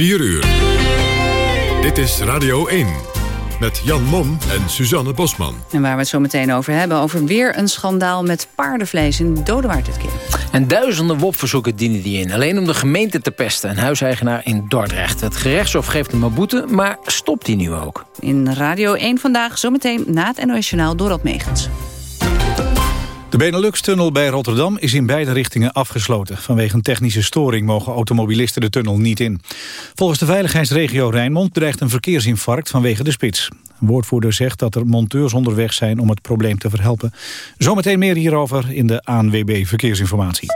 4 uur. Dit is Radio 1. Met Jan Mom en Suzanne Bosman. En waar we het zo meteen over hebben... over weer een schandaal met paardenvlees in Dodewaard dit keer. En duizenden WOP-verzoeken dienen die in. Alleen om de gemeente te pesten. Een huiseigenaar in Dordrecht. Het gerechtshof geeft hem een boete, maar stopt die nu ook? In Radio 1 vandaag zometeen na het NOS Journaal Dorot Megens. De Benelux-tunnel bij Rotterdam is in beide richtingen afgesloten. Vanwege een technische storing mogen automobilisten de tunnel niet in. Volgens de veiligheidsregio Rijnmond dreigt een verkeersinfarct vanwege de spits. Een woordvoerder zegt dat er monteurs onderweg zijn om het probleem te verhelpen. Zometeen meer hierover in de ANWB Verkeersinformatie.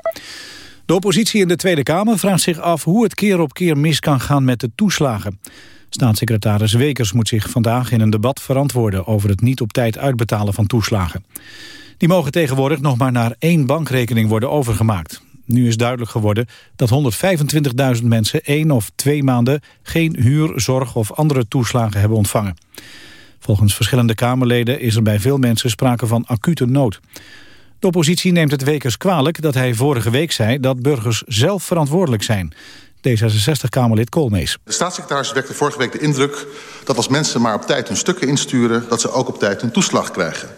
De oppositie in de Tweede Kamer vraagt zich af hoe het keer op keer mis kan gaan met de toeslagen. Staatssecretaris Wekers moet zich vandaag in een debat verantwoorden over het niet op tijd uitbetalen van toeslagen. Die mogen tegenwoordig nog maar naar één bankrekening worden overgemaakt. Nu is duidelijk geworden dat 125.000 mensen één of twee maanden geen huur, zorg of andere toeslagen hebben ontvangen. Volgens verschillende Kamerleden is er bij veel mensen sprake van acute nood. De oppositie neemt het Wekers kwalijk dat hij vorige week zei dat burgers zelf verantwoordelijk zijn. D66-Kamerlid Koolmees. De staatssecretaris wekte vorige week de indruk dat als mensen maar op tijd hun stukken insturen... dat ze ook op tijd hun toeslag krijgen.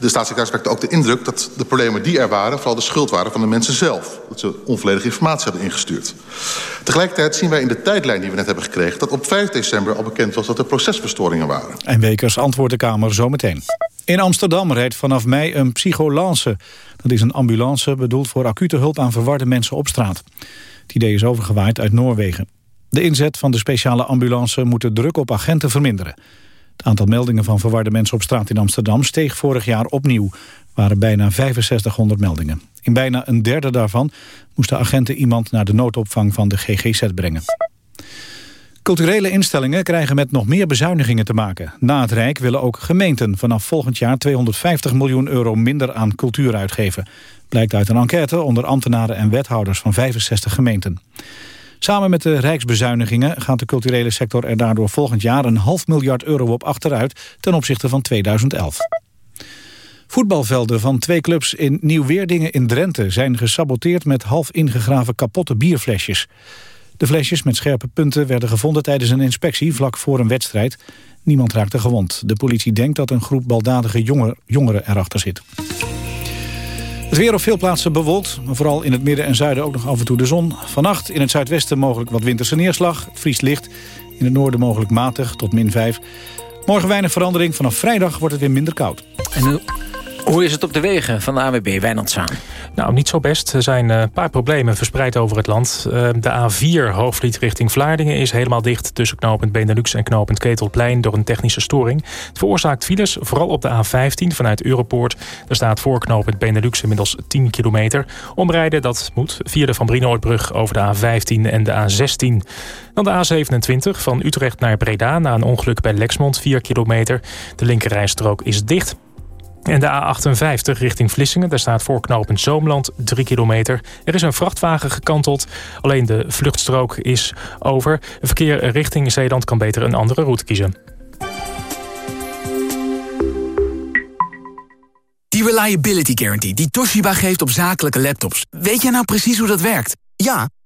De staatssecretaris wekte ook de indruk dat de problemen die er waren... vooral de schuld waren van de mensen zelf. Dat ze onvolledige informatie hadden ingestuurd. Tegelijkertijd zien wij in de tijdlijn die we net hebben gekregen... dat op 5 december al bekend was dat er procesverstoringen waren. En Wekers antwoordt de Kamer zometeen. In Amsterdam rijdt vanaf mei een psycholance. Dat is een ambulance bedoeld voor acute hulp aan verwarde mensen op straat. Het idee is overgewaaid uit Noorwegen. De inzet van de speciale ambulance moet de druk op agenten verminderen. Het aantal meldingen van verwarde mensen op straat in Amsterdam steeg vorig jaar opnieuw. waren bijna 6500 meldingen. In bijna een derde daarvan moesten agenten iemand naar de noodopvang van de GGZ brengen. Culturele instellingen krijgen met nog meer bezuinigingen te maken. Na het Rijk willen ook gemeenten vanaf volgend jaar 250 miljoen euro minder aan cultuur uitgeven. Blijkt uit een enquête onder ambtenaren en wethouders van 65 gemeenten. Samen met de rijksbezuinigingen gaat de culturele sector er daardoor volgend jaar een half miljard euro op achteruit ten opzichte van 2011. Voetbalvelden van twee clubs in Nieuw-Weerdingen in Drenthe zijn gesaboteerd met half ingegraven kapotte bierflesjes. De flesjes met scherpe punten werden gevonden tijdens een inspectie vlak voor een wedstrijd. Niemand raakte gewond. De politie denkt dat een groep baldadige jongeren erachter zit. Het weer op veel plaatsen bewolkt, maar vooral in het midden en zuiden ook nog af en toe de zon. Vannacht in het zuidwesten mogelijk wat winterse neerslag. Het vriest licht. In het noorden mogelijk matig tot min 5. Morgen weinig verandering. Vanaf vrijdag wordt het weer minder koud. En hoe is het op de wegen van de AWB Wijnand Nou, niet zo best. Er zijn eh, een paar problemen verspreid over het land. Eh, de A4 Hoofdvliet richting Vlaardingen is helemaal dicht... tussen knooppunt Benelux en knooppunt Ketelplein door een technische storing. Het veroorzaakt files, vooral op de A15 vanuit Europoort. Er staat voor knooppunt Benelux inmiddels 10 kilometer. Omrijden, dat moet via de Van Brienoordbrug over de A15 en de A16. Dan de A27 van Utrecht naar Breda na een ongeluk bij Lexmond 4 kilometer. De linkerrijstrook is dicht... En de A58 richting Vlissingen, daar staat voor knooppunt Zoomland 3 kilometer. Er is een vrachtwagen gekanteld, alleen de vluchtstrook is over. verkeer richting Zeeland kan beter een andere route kiezen. Die Reliability Guarantee die Toshiba geeft op zakelijke laptops. Weet jij nou precies hoe dat werkt? Ja,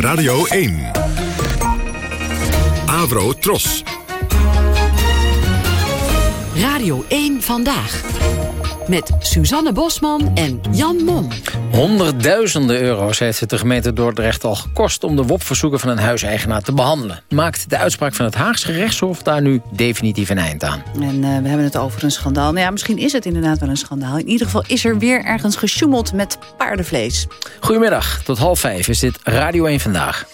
Radio 1. Avro Tros. Radio 1 Vandaag. Met Suzanne Bosman en Jan Mom. Honderdduizenden euro's heeft het de gemeente Dordrecht al gekost... om de WOP-verzoeken van een huiseigenaar te behandelen. Maakt de uitspraak van het Haagse rechtshof daar nu definitief een eind aan? En uh, we hebben het over een schandaal. Nou ja, misschien is het inderdaad wel een schandaal. In ieder geval is er weer ergens gesjoemeld met paardenvlees. Goedemiddag, tot half vijf is dit Radio 1 Vandaag.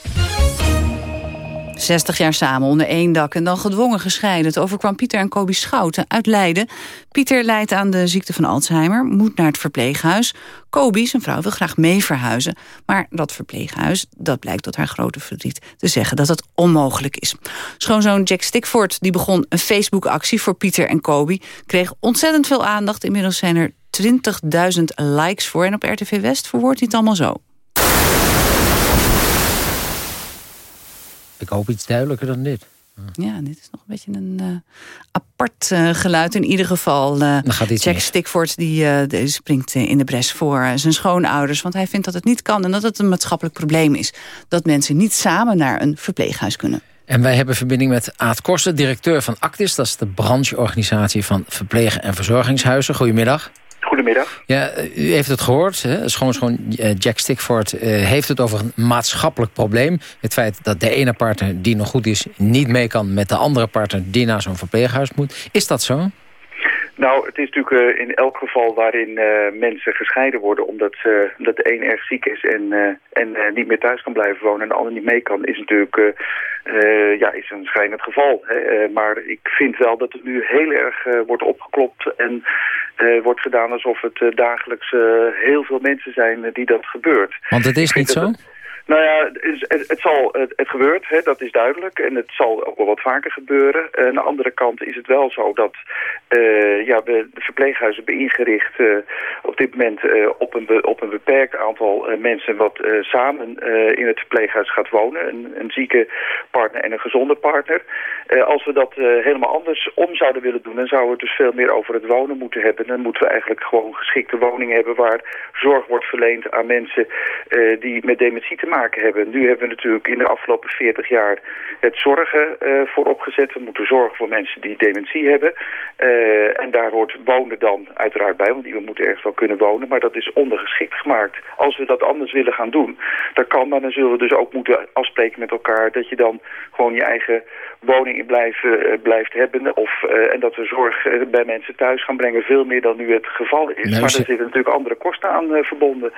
60 jaar samen onder één dak en dan gedwongen gescheiden. Het overkwam Pieter en Kobi Schouten uit Leiden. Pieter lijdt aan de ziekte van Alzheimer, moet naar het verpleeghuis. Kobi, zijn vrouw, wil graag mee verhuizen. Maar dat verpleeghuis, dat blijkt tot haar grote verdriet te zeggen dat het onmogelijk is. Schoonzoon Jack Stickford die begon een Facebook-actie voor Pieter en Kobi. Kreeg ontzettend veel aandacht. Inmiddels zijn er 20.000 likes voor. En op RTV West verwoordt hij het allemaal zo. Ik hoop iets duidelijker dan dit. Ja, dit is nog een beetje een uh, apart uh, geluid. In ieder geval, uh, Jack. Stickford die, die springt in de bres voor zijn schoonouders. Want hij vindt dat het niet kan en dat het een maatschappelijk probleem is. Dat mensen niet samen naar een verpleeghuis kunnen. En wij hebben verbinding met Aad Korsen, directeur van Actis. Dat is de brancheorganisatie van verpleeg- en verzorgingshuizen. Goedemiddag. Goedemiddag. Ja, u heeft het gehoord. Hè? Schoon, Jack Stickford uh, heeft het over een maatschappelijk probleem. Het feit dat de ene partner die nog goed is... niet mee kan met de andere partner die naar zo'n verpleeghuis moet. Is dat zo? Nou, het is natuurlijk uh, in elk geval waarin uh, mensen gescheiden worden... omdat, uh, omdat de een erg ziek is en, en niet meer thuis kan blijven wonen... en de ander niet mee kan, is natuurlijk ja, is een schrijnend geval. Hè? maar ik vind wel dat het nu heel erg wordt opgeklopt... en wordt gedaan alsof het dagelijks heel veel mensen zijn die dat gebeurt. Want het is niet zo? Het, nou ja, het, het, zal, het, het gebeurt, hè, dat is duidelijk. En het zal ook wel wat vaker gebeuren. Uh, aan de andere kant is het wel zo dat uh, ja, de verpleeghuizen hebben ingericht uh, op dit moment op, een op een beperkt aantal mensen wat samen in het verpleeghuis gaat wonen. Een, een zieke partner en een gezonde partner. als we dat helemaal anders om zouden willen doen, dan zouden we dus veel meer over het wonen moeten hebben. Dan moeten we eigenlijk gewoon geschikte woningen hebben waar zorg wordt verleend aan mensen die met dementie te maken hebben. Nu hebben we natuurlijk in de afgelopen 40 jaar het zorgen uh, voor opgezet. We moeten zorgen voor mensen die dementie hebben. Uh, en daar hoort wonen dan uiteraard bij, want we moeten ergens wel kunnen wonen. Maar dat is ondergeschikt gemaakt. Als we dat anders willen gaan doen, dan kan maar dan zullen we dus ook moeten afspreken met elkaar dat je dan gewoon je eigen woning in blijven, uh, blijft hebben. Of, en dat we zorg bij mensen thuis gaan brengen, veel meer dan nu het geval is. maar er zitten natuurlijk andere kosten aan verbonden.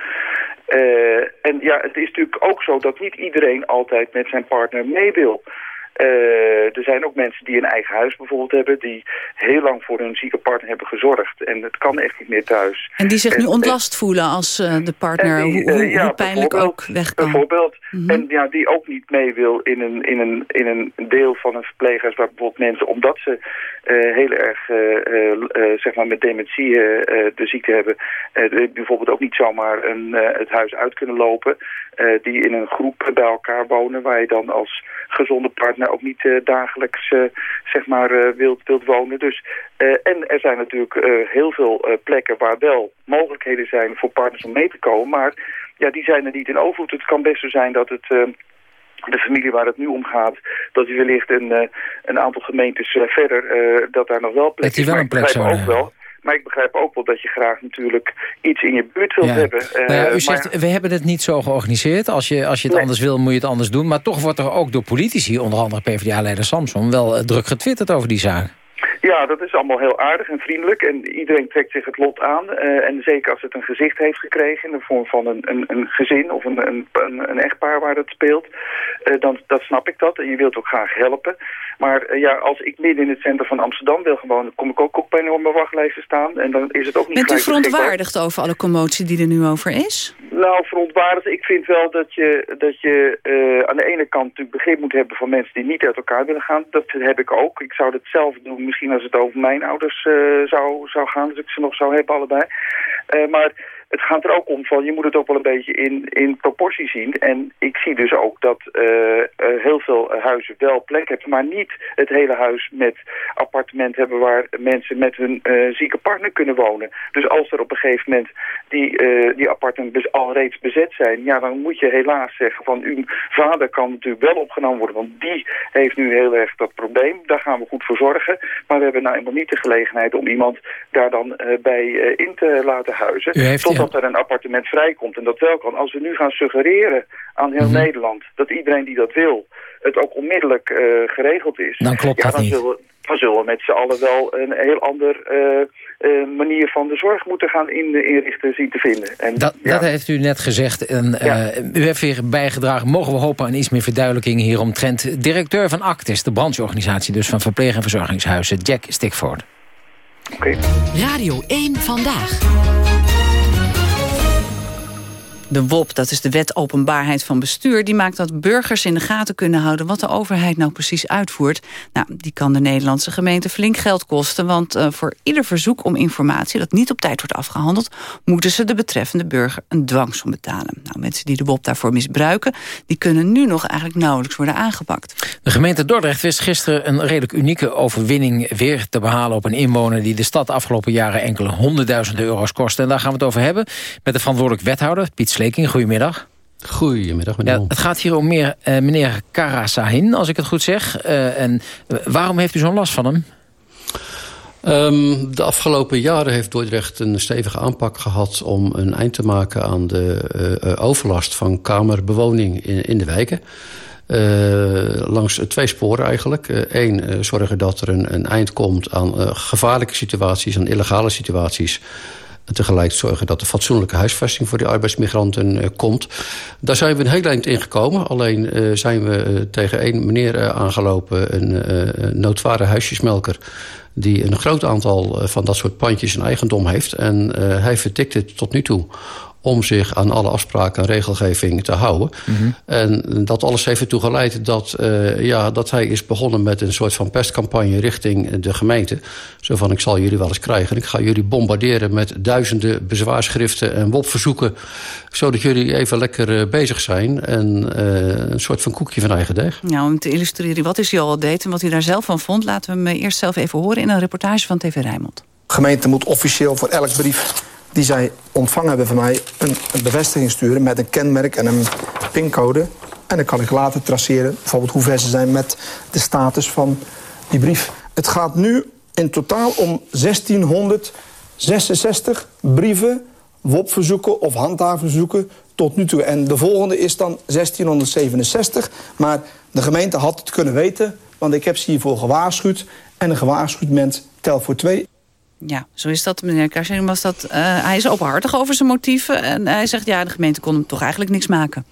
En ja, het is natuurlijk ook zo dat niet iedereen altijd met zijn partner mee wil. Uh, er zijn ook mensen die een eigen huis bijvoorbeeld hebben... die heel lang voor hun zieke partner hebben gezorgd. En het kan echt niet meer thuis. En die zich nu ontlast voelen als uh, de partner, die, hoe, hoe, ja, hoe, pijnlijk ook weg kan. Bijvoorbeeld. Mm -hmm. En ja, die ook niet mee wil in een, in, een, in een deel van een verpleeghuis... waar bijvoorbeeld mensen, omdat ze heel erg zeg maar met dementie de ziekte hebben... bijvoorbeeld ook niet zomaar een, het huis uit kunnen lopen... die in een groep bij elkaar wonen... waar je dan als gezonde partner ook niet uh, dagelijks uh, zeg maar, uh, wilt, wilt wonen. Dus, en er zijn natuurlijk heel veel plekken waar wel mogelijkheden zijn voor partners om mee te komen. Maar ja, die zijn er niet in overvloed. Het kan best zo zijn dat het de familie waar het nu om gaat, dat die wellicht een, een aantal gemeentes verder, dat daar nog wel plek is. Wel een plek zou ook wel. Maar ik begrijp ook wel dat je graag natuurlijk iets in je buurt wilt ja. hebben. Nou ja, u zegt, maar... we hebben het niet zo georganiseerd. Als je, als je het nee. anders wil, moet je het anders doen. Maar toch wordt er ook door politici, onder andere PvdA-leider Samson... wel uh, druk getwitterd over die zaak. Ja, dat is allemaal heel aardig en vriendelijk. En iedereen trekt zich het lot aan. Uh, en zeker als het een gezicht heeft gekregen in de vorm van een, een, een gezin of een, een, een, echtpaar waar dat speelt. Uh, dan dat snap ik dat. En je wilt ook graag helpen. Maar uh, ja, als ik midden in het centrum van Amsterdam wil gewoon, dan kom ik ook op een mijn wachtlijsten staan. En dan is het ook niet Bent u verontwaardigd over alle commotie die er nu over is? Nou, verontwaardigd. Ik vind wel dat je, dat je aan de ene kant natuurlijk begrip moet hebben van mensen die niet uit elkaar willen gaan. Dat heb ik ook. Ik zou dat zelf doen, misschien als het over mijn ouders uh, zou, zou gaan, dus ik ze nog zou hebben allebei. Uh, maar het gaat er ook om van, je moet het ook wel een beetje in, in proportie zien. En ik zie dus ook dat uh, heel veel huizen wel plek hebben, maar niet het hele huis met appartement hebben waar mensen met hun uh, zieke partner kunnen wonen. Dus als er op een gegeven moment die, die appartementen al reeds bezet zijn, ja, dan moet je helaas zeggen van uw vader kan natuurlijk wel opgenomen worden, want die heeft nu heel erg dat probleem. Daar gaan we goed voor zorgen. Maar we hebben nou eenmaal niet de gelegenheid om iemand daar dan bij in te laten huizen dat er een appartement vrijkomt. En dat wel kan. Als we nu gaan suggereren aan heel mhm. Nederland dat iedereen die dat wil, het ook onmiddellijk uh, geregeld is. Dan klopt ja, dan niet. Zullen, dan zullen we met z'n allen wel een heel ander uh, uh, manier van de zorg moeten gaan in, inrichten zien te vinden. En, dat, ja. dat heeft u net gezegd. En, ja. U heeft weer bijgedragen. Mogen we hopen aan iets meer verduidelijking hieromtrent. Directeur van Actis, de brancheorganisatie dus van verpleeg- en verzorgingshuizen, Jack Stickford. Okay. Radio 1 Vandaag. De WOP, dat is de wet openbaarheid van bestuur... die maakt dat burgers in de gaten kunnen houden... wat de overheid nou precies uitvoert. Nou, die kan de Nederlandse gemeente flink geld kosten... want uh, voor ieder verzoek om informatie dat niet op tijd wordt afgehandeld... moeten ze de betreffende burger een dwangsom betalen. Nou, mensen die de WOP daarvoor misbruiken... die kunnen nu nog eigenlijk nauwelijks worden aangepakt. De gemeente Dordrecht wist gisteren een redelijk unieke overwinning... weer te behalen op een inwoner... die de stad afgelopen jaren enkele honderdduizenden euro's kostte. En daar gaan we het over hebben met de verantwoordelijk wethouder... Piet Sleking, goedemiddag. Goedemiddag, meneer ja, Het gaat hier om meer, uh, meneer Karasahin, als ik het goed zeg. Uh, en waarom heeft u zo'n last van hem? Um, de afgelopen jaren heeft Dordrecht een stevige aanpak gehad... om een eind te maken aan de uh, overlast van kamerbewoning in, in de wijken. langs twee sporen eigenlijk. Eén, zorgen dat er een, een eind komt aan gevaarlijke situaties... aan illegale situaties en tegelijk zorgen dat er fatsoenlijke huisvesting voor die arbeidsmigranten uh, komt. Daar zijn we een heel eind in gekomen. Alleen uh, zijn we uh, tegen één meneer aangelopen, een noodware huisjesmelker die een groot aantal van dat soort pandjes in eigendom heeft. En hij vertikt het tot nu toe om zich aan alle afspraken en regelgeving te houden. Mhm. En dat alles heeft ertoe geleid dat, uh, ja, dat hij is begonnen met een soort van pestcampagne richting de gemeente. Zo van, ik zal jullie wel eens krijgen. Ik ga jullie bombarderen met duizenden bezwaarschriften en WOP-verzoeken... zodat jullie even lekker uh, bezig zijn. En uh, een soort van koekje van eigen deeg. Ja, om te illustreren wat is hij al deed en wat hij daar zelf van vond... laten we hem eerst zelf even horen in een reportage van TV Rijnmond. De gemeente moet officieel voor elk brief die zij ontvangen hebben van mij een, bevestiging sturen met een kenmerk en een pincode. En dan kan ik later traceren, bijvoorbeeld hoe ver ze zijn met de status van die brief. Het gaat nu in totaal om 1666 brieven, WOP-verzoeken of handhaverzoeken tot nu toe. En de volgende is dan 1667. Maar de gemeente had het kunnen weten, want ik heb ze hiervoor gewaarschuwd. En een gewaarschuwd mens telt voor twee. Ja, zo is dat, meneer Karsing. Was dat, uh, hij is openhartig over zijn motieven. En hij zegt, ja, de gemeente kon hem toch eigenlijk niks maken.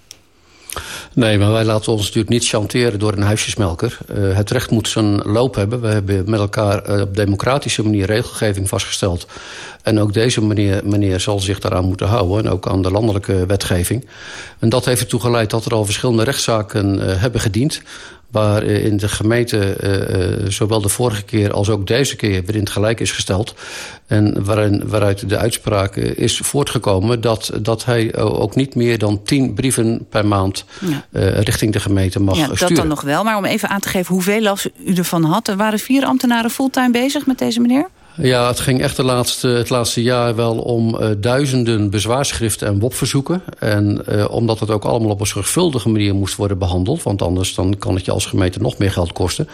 Nee, maar wij laten ons natuurlijk niet chanteren door een huisjesmelker. Uh, het recht moet zijn loop hebben. We hebben met elkaar uh, op democratische manier regelgeving vastgesteld. En ook deze meneer, meneer zal zich daaraan moeten houden. En ook aan de landelijke wetgeving. En dat heeft ertoe geleid dat er al verschillende rechtszaken hebben gediend waarin de gemeente uh, zowel de vorige keer als ook deze keer weer in het gelijk is gesteld. En waarin, waaruit de uitspraak is voortgekomen dat, dat hij ook niet meer dan tien brieven per maand ja. uh, richting de gemeente mag ja, dat dan nog wel. Maar om even aan te geven hoeveel last u ervan had. Er waren vier ambtenaren fulltime bezig met deze meneer? Ja, het ging echt de laatste, het laatste jaar wel om uh, duizenden bezwaarschriften en WOP-verzoeken. En uh, omdat het ook allemaal op een zorgvuldige manier moest worden behandeld... want anders dan kan het je als gemeente nog meer geld kosten...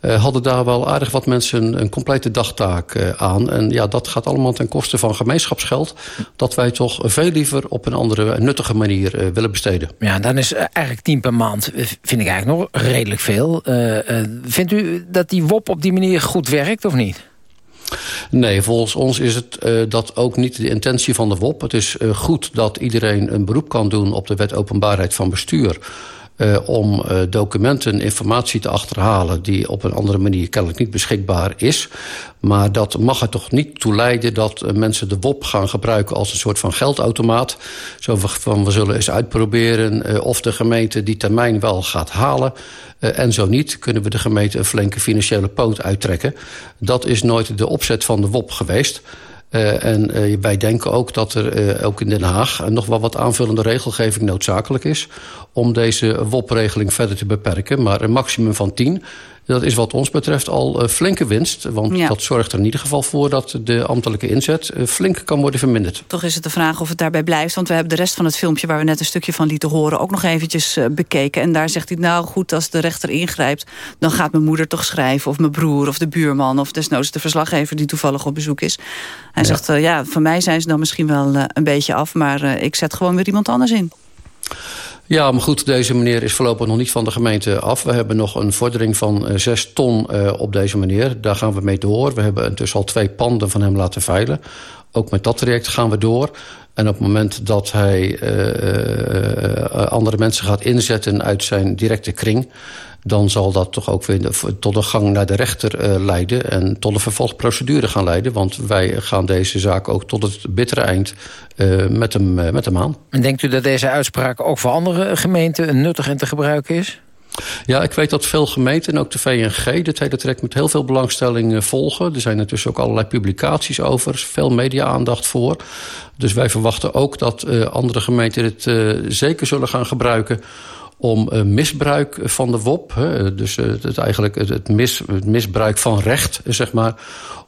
Uh, hadden daar wel aardig wat mensen een, een complete dagtaak aan. En ja, dat gaat allemaal ten koste van gemeenschapsgeld... dat wij toch veel liever op een andere nuttige manier willen besteden. Ja, dan is eigenlijk tien per maand, vind ik eigenlijk nog redelijk veel. vindt u dat die WOP op die manier goed werkt of niet? Nee, volgens ons is het uh, dat ook niet de intentie van de WOP. Het is uh, goed dat iedereen een beroep kan doen op de wet openbaarheid van bestuur. Uh, om uh, documenten, informatie te achterhalen... die op een andere manier kennelijk niet beschikbaar is. Maar dat mag er toch niet toe leiden dat uh, mensen de WOP gaan gebruiken... als een soort van geldautomaat. Zo van, we zullen eens uitproberen of de gemeente die termijn wel gaat halen... En zo niet, kunnen we de gemeente een flinke financiële poot uittrekken. Dat is nooit de opzet van de WOP geweest. Uh, en uh, wij denken ook dat er ook in Den Haag nog wel wat aanvullende regelgeving noodzakelijk is om deze WOP-regeling verder te beperken. Maar een maximum van 10 dat is wat ons betreft al uh, flinke winst. Want ja. dat zorgt er in ieder geval voor dat de ambtelijke inzet uh, flink kan worden verminderd. Toch is het de vraag of het daarbij blijft. Want we hebben de rest van het filmpje waar we net een stukje van lieten horen... ook nog eventjes uh, bekeken. En daar zegt hij, nou goed, als de rechter ingrijpt... dan gaat mijn moeder toch schrijven, of mijn broer, of de buurman... of desnoods de verslaggever die toevallig op bezoek is. Hij ja. zegt, ja, van mij zijn ze dan misschien wel een beetje af... maar ik zet gewoon weer iemand anders in. Ja, maar goed, deze meneer is voorlopig nog niet van de gemeente af. We hebben nog een vordering van uh, 6 ton uh, op deze meneer. Daar gaan we mee door. We hebben intussen al twee panden van hem laten veilen. Ook met dat traject gaan we door. En op het moment dat hij uh, andere mensen gaat inzetten uit zijn directe kring dan zal dat toch ook weer tot een gang naar de rechter uh, leiden... en tot een vervolgprocedure gaan leiden. Want wij gaan deze zaak ook tot het bittere eind uh, met, hem, uh, met hem aan. En denkt u dat deze uitspraak ook voor andere gemeenten nuttig en te gebruiken is? Ja, ik weet dat veel gemeenten en ook de VNG dit hele traject met heel veel belangstelling volgen. Er zijn intussen ook allerlei publicaties over, veel media-aandacht voor. Dus wij verwachten ook dat uh, andere gemeenten dit uh, zeker zullen gaan gebruiken om uh, misbruik van de WOP, hè, dus uh, het, eigenlijk het, mis, het misbruik van recht, zeg maar,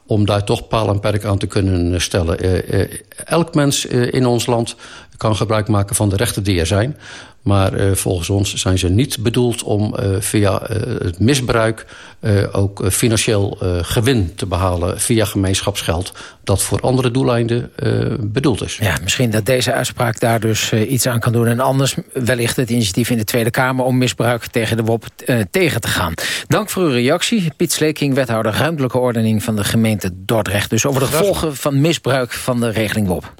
om daar toch paal en perk aan te kunnen stellen. Uh, elk mens in ons land kan gebruik maken van de rechten die er zijn. Maar uh, volgens ons zijn ze niet bedoeld om uh, via uh, het misbruik ook financieel gewin te behalen via gemeenschapsgeld dat voor andere doeleinden bedoeld is. Ja, misschien dat deze uitspraak daar dus iets aan kan doen. En anders wellicht het initiatief in de Tweede Kamer om misbruik tegen de WOP tegen te gaan. Dank voor uw reactie. Piet Sleking, wethouder ruimtelijke ordening van de gemeente Dordrecht. Dus over de gevolgen van misbruik van de regeling WOP.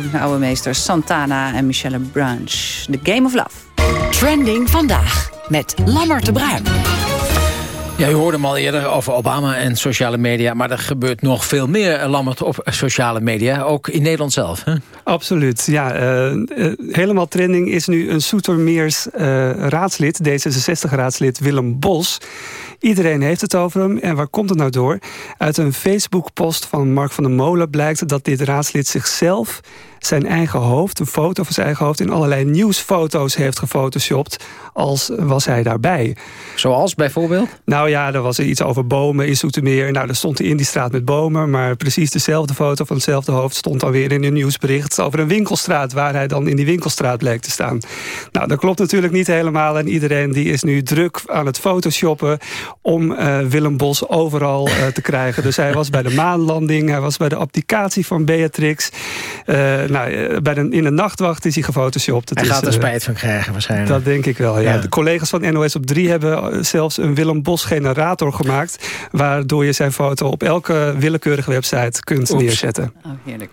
De oude meesters Santana en Michelle Branch. The Game of Love. Trending vandaag met Lammert de Bruin. Ja, u hoorde hem al eerder over Obama en sociale media... maar er gebeurt nog veel meer, eh, Lammert, op sociale media. Ook in Nederland zelf, hè? Absoluut, ja. Uh, helemaal trending is nu een Soetermeers uh, raadslid... D66-raadslid Willem Bos. Iedereen heeft het over hem. En waar komt het nou door? Uit een Facebook-post van Mark van der Molen blijkt... dat dit raadslid zichzelf zijn eigen hoofd, een foto van zijn eigen hoofd... in allerlei nieuwsfoto's heeft gefotoshopt als was hij daarbij. Zoals bijvoorbeeld? Nou ja, er was iets over bomen in Soetermeer. Nou, daar stond hij in die straat met bomen... maar precies dezelfde foto van hetzelfde hoofd... stond dan weer in een nieuwsbericht over een winkelstraat... waar hij dan in die winkelstraat bleek te staan. Nou, dat klopt natuurlijk niet helemaal... en iedereen die is nu druk aan het photoshoppen... om uh, Willem Bos overal uh, te krijgen. Dus hij was bij de maanlanding, hij was bij de abdicatie van Beatrix... Uh, nou, bij de, in de nachtwacht is hij gefotoshopt. hij gaat er spijt van krijgen waarschijnlijk. Dat denk ik wel, ja. ja. De collega's van NOS op 3 hebben zelfs een Willem Bos generator gemaakt... waardoor je zijn foto op elke willekeurige website kunt Oeps. neerzetten. Oh, heerlijk.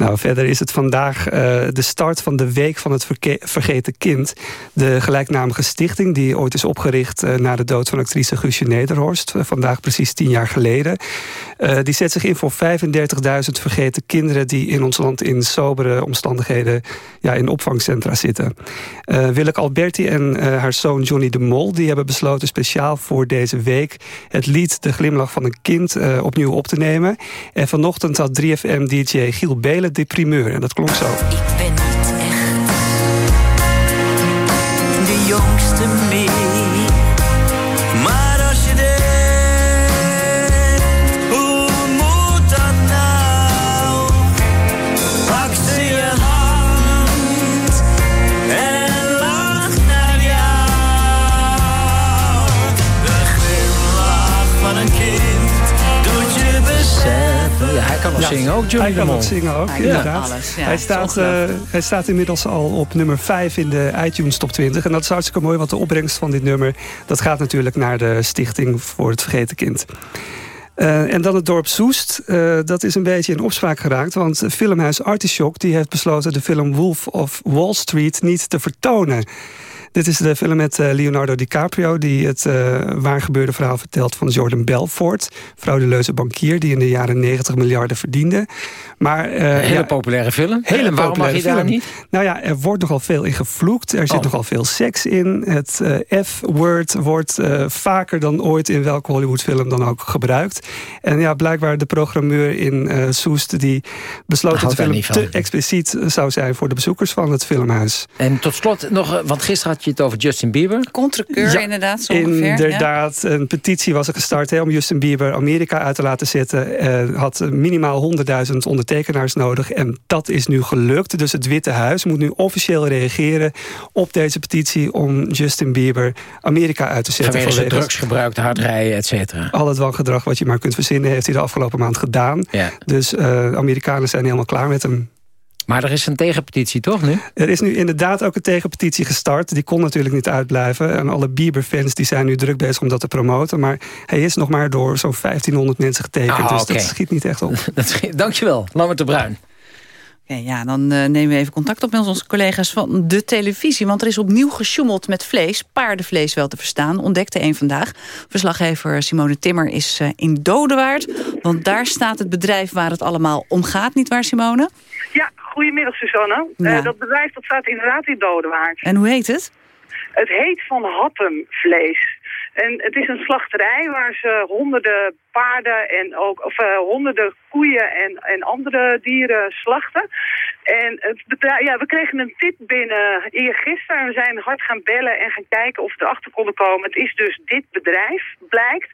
Nou, verder is het vandaag uh, de start van de Week van het Vergeten Kind. De gelijknamige stichting die ooit is opgericht... Uh, na de dood van actrice Guusje Nederhorst. Uh, vandaag precies tien jaar geleden. die zet zich in voor 35.000 vergeten kinderen... die in ons land in sobere omstandigheden ja, in opvangcentra zitten. Willeke Alberti en haar zoon Johnny de Mol... die hebben besloten speciaal voor deze week... het lied De Glimlach van een Kind opnieuw op te nemen. En vanochtend had 3FM-dj Giel Belen de primeur. En dat klonk zo. Ik ben niet echt de jongste meer. Zingen ook, Johnny Hij kan ook zingen ook, Hij inderdaad. alles, hij, het staat, eh, hij staat inmiddels al op nummer 5 in de iTunes Top 20. En dat is hartstikke mooi, want de opbrengst van dit nummer... dat gaat natuurlijk naar de Stichting voor het Vergeten Kind. Eh, en dan het dorp Soest. Eh, dat is een beetje in opspraak geraakt. Want filmhuis Artichok die heeft besloten de film Wolf of Wall Street niet te vertonen. Dit is de film met eh, Leonardo DiCaprio... die het uh, waargebeurde verhaal vertelt van Jordan Belfort... fraudeleuze bankier die in de jaren 90 miljarden verdiende. Maar, uh, Een hele ja, populaire film. Hele en waarom mag populaire je daar film. niet? Nou ja, er wordt nogal veel in gevloekt. Er zit Oh. nogal veel seks in. Het eh, F-word wordt eh, vaker dan ooit in welke Hollywoodfilm dan ook gebruikt. En ja, blijkbaar de programmeur in eh, Soest... die besloot dat de film te expliciet zou zijn... voor de bezoekers van het filmhuis. En tot slot nog, eh, want gisteren had je het over Justin Bieber. Contrekeur Ja, inderdaad, zo ongeveer. ja. Inderdaad, een petitie was er gestart hè, om Justin Bieber Amerika uit te laten zetten. Eh, had minimaal 100.000 ondertekenaars nodig en dat is nu gelukt. Dus het Witte Huis moet nu officieel reageren op deze petitie om Justin Bieber Amerika uit te zetten. Vanwege drugsgebruik, hard rijden, et cetera. al het wangedrag wat je maar kunt verzinnen heeft hij de afgelopen maand gedaan. Ja. Dus eh, Amerikanen zijn helemaal klaar met hem. Maar er is een tegenpetitie, toch nu? Er is nu inderdaad ook een tegenpetitie gestart. Die kon natuurlijk niet uitblijven. En alle Bieber-fans die zijn nu druk bezig om dat te promoten. Maar hij is nog maar door zo'n 1500 mensen getekend. Ah, dus oké. dat schiet niet echt op. Dat schiet- Dankjewel, Lammert de Bruin. Oké, ja, dan eh, nemen we even contact op met onze collega's van de televisie. Want er is opnieuw gesjoemeld met vlees. Paardenvlees wel te verstaan, ontdekte een vandaag. Verslaggever Simone Timmer is eh, in Dodewaard. Want daar staat het bedrijf waar het allemaal om gaat. Niet waar, Simone? Goedemiddag Susanne. Ja. Eh, dat bedrijf dat staat inderdaad in Dodewaard. En hoe heet het? Het heet Van Hattem-vlees. En het is een slachterij waar ze honderden paarden en ook of, eh, honderden koeien en, en andere dieren slachten. En het bedrijf, ja, we kregen een tip binnen eergisteren en we zijn hard gaan bellen en gaan kijken of we erachter konden komen. Het is dus dit bedrijf, blijkt.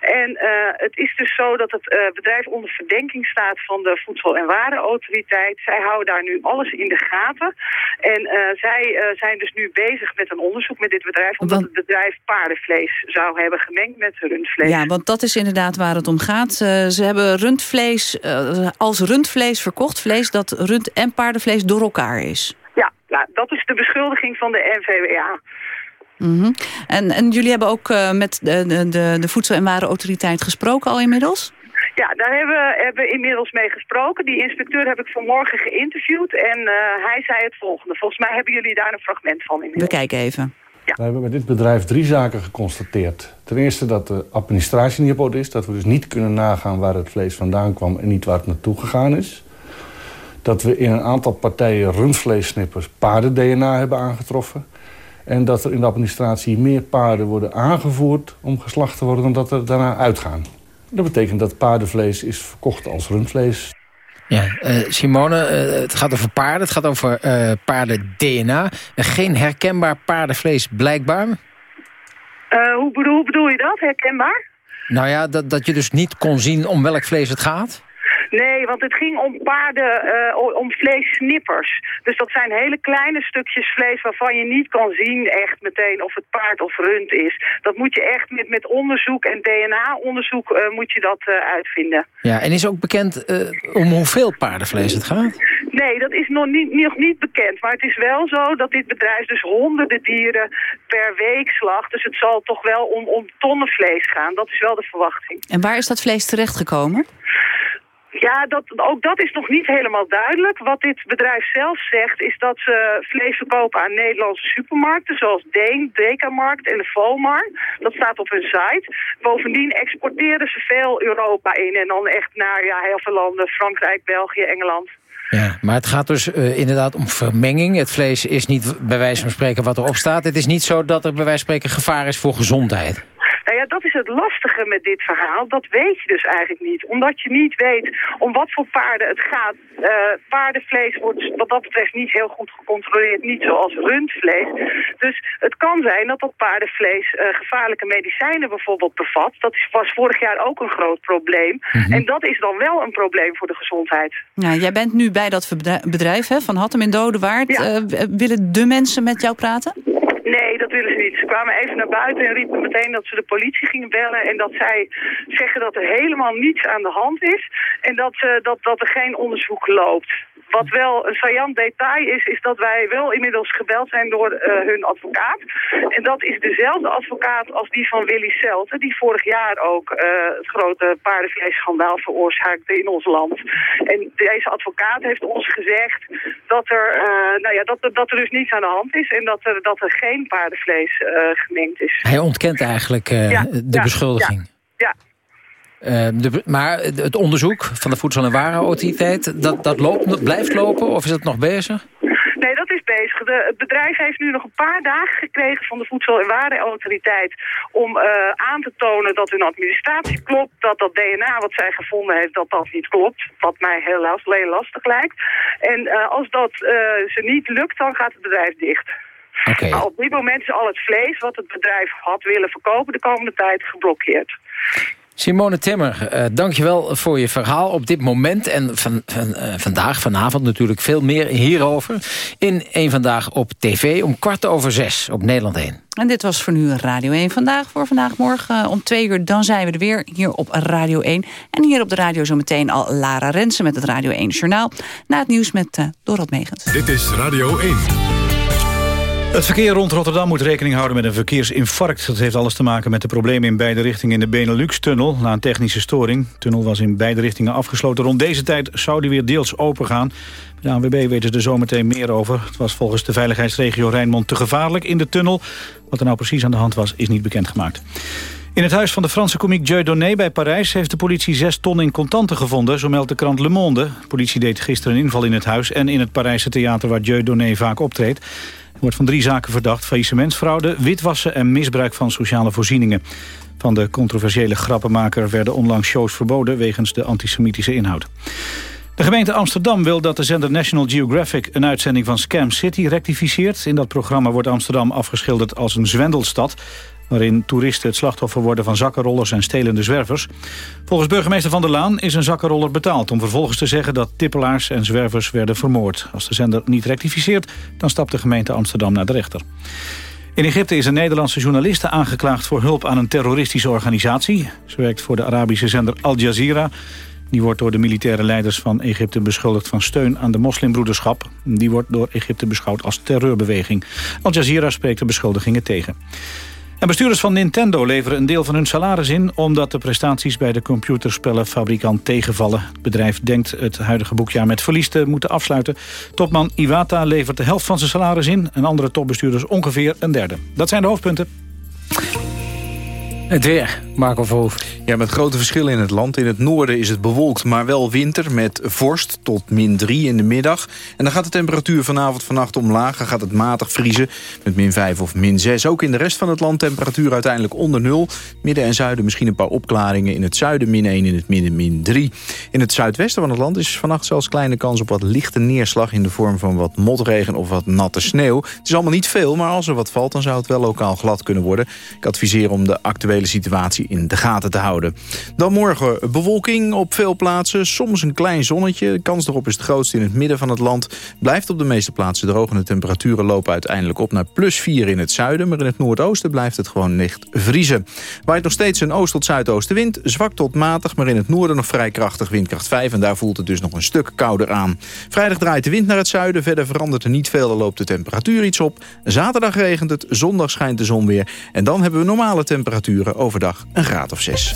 En eh, het is dus zo dat het eh, bedrijf onder verdenking staat van de Voedsel- en Warenautoriteit. Zij houden daar nu alles in de gaten. En zij zijn dus nu bezig met een onderzoek met dit bedrijf, omdat het bedrijf paardenvlees zou hebben gemengd met rundvlees. Ja, want dat is inderdaad waar het om gaat. Eh, ze hebben rundvlees eh, als rundvlees verkocht. Vlees dat rund- en paardenvlees door elkaar is. Ja, nou, dat is de beschuldiging van de NVWA. Mhm. en, en jullie hebben ook eh, met de, de, de, de Voedsel- en Warenautoriteit gesproken al inmiddels? Ja, daar hebben we, hebben we inmiddels mee gesproken. Die inspecteur heb ik vanmorgen geïnterviewd en uh, hij zei het volgende. Volgens mij hebben jullie daar een fragment van inmiddels. We kijken even. We hebben bij dit bedrijf drie zaken geconstateerd. Ten eerste dat de administratie niet op orde is. Dat we dus niet kunnen nagaan waar het vlees vandaan kwam en niet waar het naartoe gegaan is. Dat we in een aantal partijen rundvleessnippers paarden-DNA hebben aangetroffen. En dat er in de administratie meer paarden worden aangevoerd om geslacht te worden dan dat er daarna uitgaan. Dat betekent dat paardenvlees is verkocht als rundvlees. Ja, uh, Simone, uh, het gaat over paarden, het gaat over uh, paarden-DNA. geen herkenbaar paardenvlees blijkbaar? hoe, bedoel, hoe bedoel je dat, herkenbaar? Nou ja, dat, dat je dus niet kon zien om welk vlees het gaat? Nee, want het ging om paarden, uh, om vleessnippers. Dus dat zijn hele kleine stukjes vlees waarvan je niet kan zien echt meteen of het paard of rund is. Dat moet je echt met, met onderzoek en DNA-onderzoek uh, moet je dat uh, uitvinden. Ja, en is ook bekend om hoeveel paardenvlees het gaat? Nee, dat is nog niet, nog niet bekend. Maar het is wel zo dat dit bedrijf dus honderden dieren per week slacht. Dus het zal toch wel om, om tonnen vlees gaan. Dat is wel de verwachting. En waar is dat vlees terechtgekomen? Ja, dat, ook dat is nog niet helemaal duidelijk. Wat dit bedrijf zelf zegt is dat ze vlees verkopen aan Nederlandse supermarkten... zoals Deen, Dekamarkt en de Vomar. Dat staat op hun site. Bovendien exporteren ze veel Europa in en dan echt naar ja, heel veel landen. Frankrijk, België, Engeland. Ja, maar het gaat dus uh, inderdaad om vermenging. Het vlees is niet bij wijze van spreken wat erop staat. Het is niet zo dat er bij wijze van spreken gevaar is voor gezondheid. Is het lastige met dit verhaal. Dat weet je dus eigenlijk niet. Omdat je niet weet om wat voor paarden het gaat. Uh, paardenvlees wordt wat dat betreft niet heel goed gecontroleerd. Niet zoals rundvlees. Dus het kan zijn dat dat paardenvlees uh, gevaarlijke medicijnen bijvoorbeeld bevat. Dat was vorig jaar ook een groot probleem. Mm -hmm. En dat is dan wel een probleem voor de gezondheid. Ja, jij bent nu bij dat bedrijf hè, van Hattem in Dodewaard. Ja. Uh, willen de mensen met jou praten? Nee, dat willen ze niet. Ze kwamen even naar buiten en riepen meteen dat ze de politie gingen bellen. En dat zij zeggen dat er helemaal niets aan de hand is. En dat, uh, dat, dat er geen onderzoek loopt. Wat wel een saillant detail is, is dat wij wel inmiddels gebeld zijn door uh, hun advocaat. En dat is dezelfde advocaat als die van Willy Selten, die vorig jaar ook uh, het grote paardenvleesschandaal veroorzaakte in ons land. En deze advocaat heeft ons gezegd dat er, uh, nou ja, dat, dat er dus niets aan de hand is en dat er, dat er geen paardenvlees gemengd is. Hij ontkent eigenlijk ja, de ja, beschuldiging. Ja, ja. Uh, de, maar het onderzoek van de Voedsel- en Warenautoriteit, dat, dat, loopt, dat blijft lopen of is dat nog bezig? Nee, dat is bezig. De, het bedrijf heeft nu nog een paar dagen gekregen van de Voedsel- en Warenautoriteit om uh, aan te tonen dat hun administratie klopt, dat dat DNA wat zij gevonden heeft, dat dat niet klopt. Wat mij heel, last, heel lastig lijkt. En uh, als dat ze niet lukt, dan gaat het bedrijf dicht. Okay. Maar op dit moment is al het vlees wat het bedrijf had willen verkopen de komende tijd geblokkeerd. Simone Timmer, uh, dankjewel voor je verhaal op dit moment. En van, van uh, vandaag, vanavond natuurlijk veel meer hierover. In één Vandaag op tv om kwart over zes op Nederland 1. En dit was voor nu Radio 1 Vandaag. Voor vandaag morgen om twee uur, dan zijn we er weer hier op Radio 1. En hier op de radio zometeen al Lara Rensen met het Radio 1 Journaal. Na het nieuws met uh, Dorot Megens. Dit is Radio 1. Het verkeer rond Rotterdam moet rekening houden met een verkeersinfarct. Dat heeft alles te maken met de problemen in beide richtingen in de Benelux-tunnel... na een technische storing. De tunnel was in beide richtingen afgesloten. Rond deze tijd zou die weer deels open gaan. De ANWB weten er zometeen meer over. Het was volgens de veiligheidsregio Rijnmond te gevaarlijk in de tunnel. Wat er nou precies aan de hand was, is niet bekendgemaakt. In het huis van de Franse komiek Dieudonné bij Parijs... heeft de politie zes ton in contanten gevonden, zo meldt de krant Le Monde. De politie deed gisteren een inval in het huis... en in het Parijse theater waar Dieudonné vaak optreedt. Wordt van drie zaken verdacht. Faillissementsfraude, witwassen en misbruik van sociale voorzieningen. Van de controversiële grappenmaker werden onlangs shows verboden... wegens de antisemitische inhoud. De gemeente Amsterdam wil dat de zender National Geographic... een uitzending van Scam City rectificeert. In dat programma wordt Amsterdam afgeschilderd als een zwendelstad waarin toeristen het slachtoffer worden van zakkenrollers en stelende zwervers. Volgens burgemeester Van der Laan is een zakkenroller betaald... om vervolgens te zeggen dat tippelaars en zwervers werden vermoord. Als de zender niet rectificeert, dan stapt de gemeente Amsterdam naar de rechter. In Egypte is een Nederlandse journaliste aangeklaagd voor hulp aan een terroristische organisatie. Ze werkt voor de Arabische zender Al Jazeera. Die wordt door de militaire leiders van Egypte beschuldigd van steun aan de moslimbroederschap. Die wordt door Egypte beschouwd als terreurbeweging. Al Jazeera spreekt de beschuldigingen tegen. En bestuurders van Nintendo leveren een deel van hun salaris in... omdat de prestaties bij de computerspellenfabrikant tegenvallen. Het bedrijf denkt het huidige boekjaar met verlies te moeten afsluiten. Topman Iwata levert de helft van zijn salaris in... en andere topbestuurders ongeveer een derde. Dat zijn de hoofdpunten. Het weer, Marco Verhoef. Ja, met grote verschillen in het land. In het noorden is het bewolkt, maar wel winter met vorst tot min 3 in de middag. En dan gaat de temperatuur vanavond vannacht omlaag. Dan gaat het matig vriezen met min 5 of min 6. Ook in de rest van het land temperatuur uiteindelijk onder nul. Midden en zuiden misschien een paar opklaringen. In het zuiden min 1, in het midden min 3. In het zuidwesten van het land is vannacht zelfs kleine kans op wat lichte neerslag... in de vorm van wat motregen of wat natte sneeuw. Het is allemaal niet veel, maar als er wat valt... dan zou het wel lokaal glad kunnen worden. Ik adviseer om de actuele situatie in de gaten te houden. Dan morgen bewolking op veel plaatsen. Soms een klein zonnetje. De kans erop is het grootst in het midden van het land. Blijft op de meeste plaatsen droog en de temperaturen lopen uiteindelijk op naar plus 4 in het zuiden. Maar in het noordoosten blijft het gewoon licht vriezen. Waait nog steeds een oost- tot zuidoostenwind. Zwak tot matig, maar in het noorden nog vrij krachtig windkracht 5. En daar voelt het dus nog een stuk kouder aan. Vrijdag draait de wind naar het zuiden. Verder verandert er niet veel. Dan loopt de temperatuur iets op. Zaterdag regent het. Zondag schijnt de zon weer. En dan hebben we normale temperaturen overdag een graad of 6.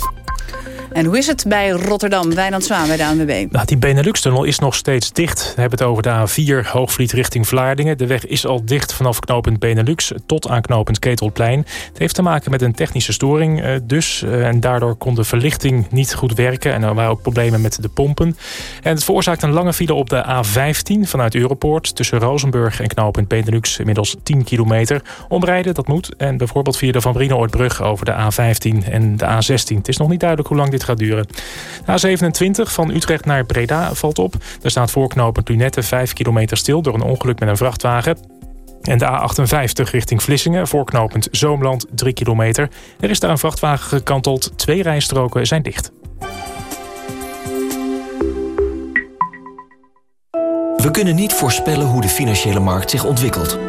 En hoe is het bij Rotterdam? Wijnand Zwaan bij de ANWB. Nou, die Benelux-tunnel is nog steeds dicht. We hebben het over de A4 Hoogvliet richting Vlaardingen. De weg is al dicht vanaf knooppunt Benelux tot aan knooppunt Ketelplein. Het heeft te maken met een technische storing eh, dus. Eh, en daardoor kon de verlichting niet goed werken. En er waren ook problemen met de pompen. En het veroorzaakt een lange file op de A15 vanuit Europoort... tussen Rozenburg en knooppunt Benelux. Inmiddels 10 kilometer. Omrijden, dat moet. En bijvoorbeeld via de Van Brienoordbrug over de A15 en de A16. Het is nog niet duidelijk hoe lang dit gaat duren. De A27 van Utrecht naar Breda valt op. Er staat voorknopend Lunette 5 kilometer stil... door een ongeluk met een vrachtwagen. En de A58 richting Vlissingen, voorknopend Zoomland 3 kilometer. Er is daar een vrachtwagen gekanteld, twee rijstroken zijn dicht. We kunnen niet voorspellen hoe de financiële markt zich ontwikkelt.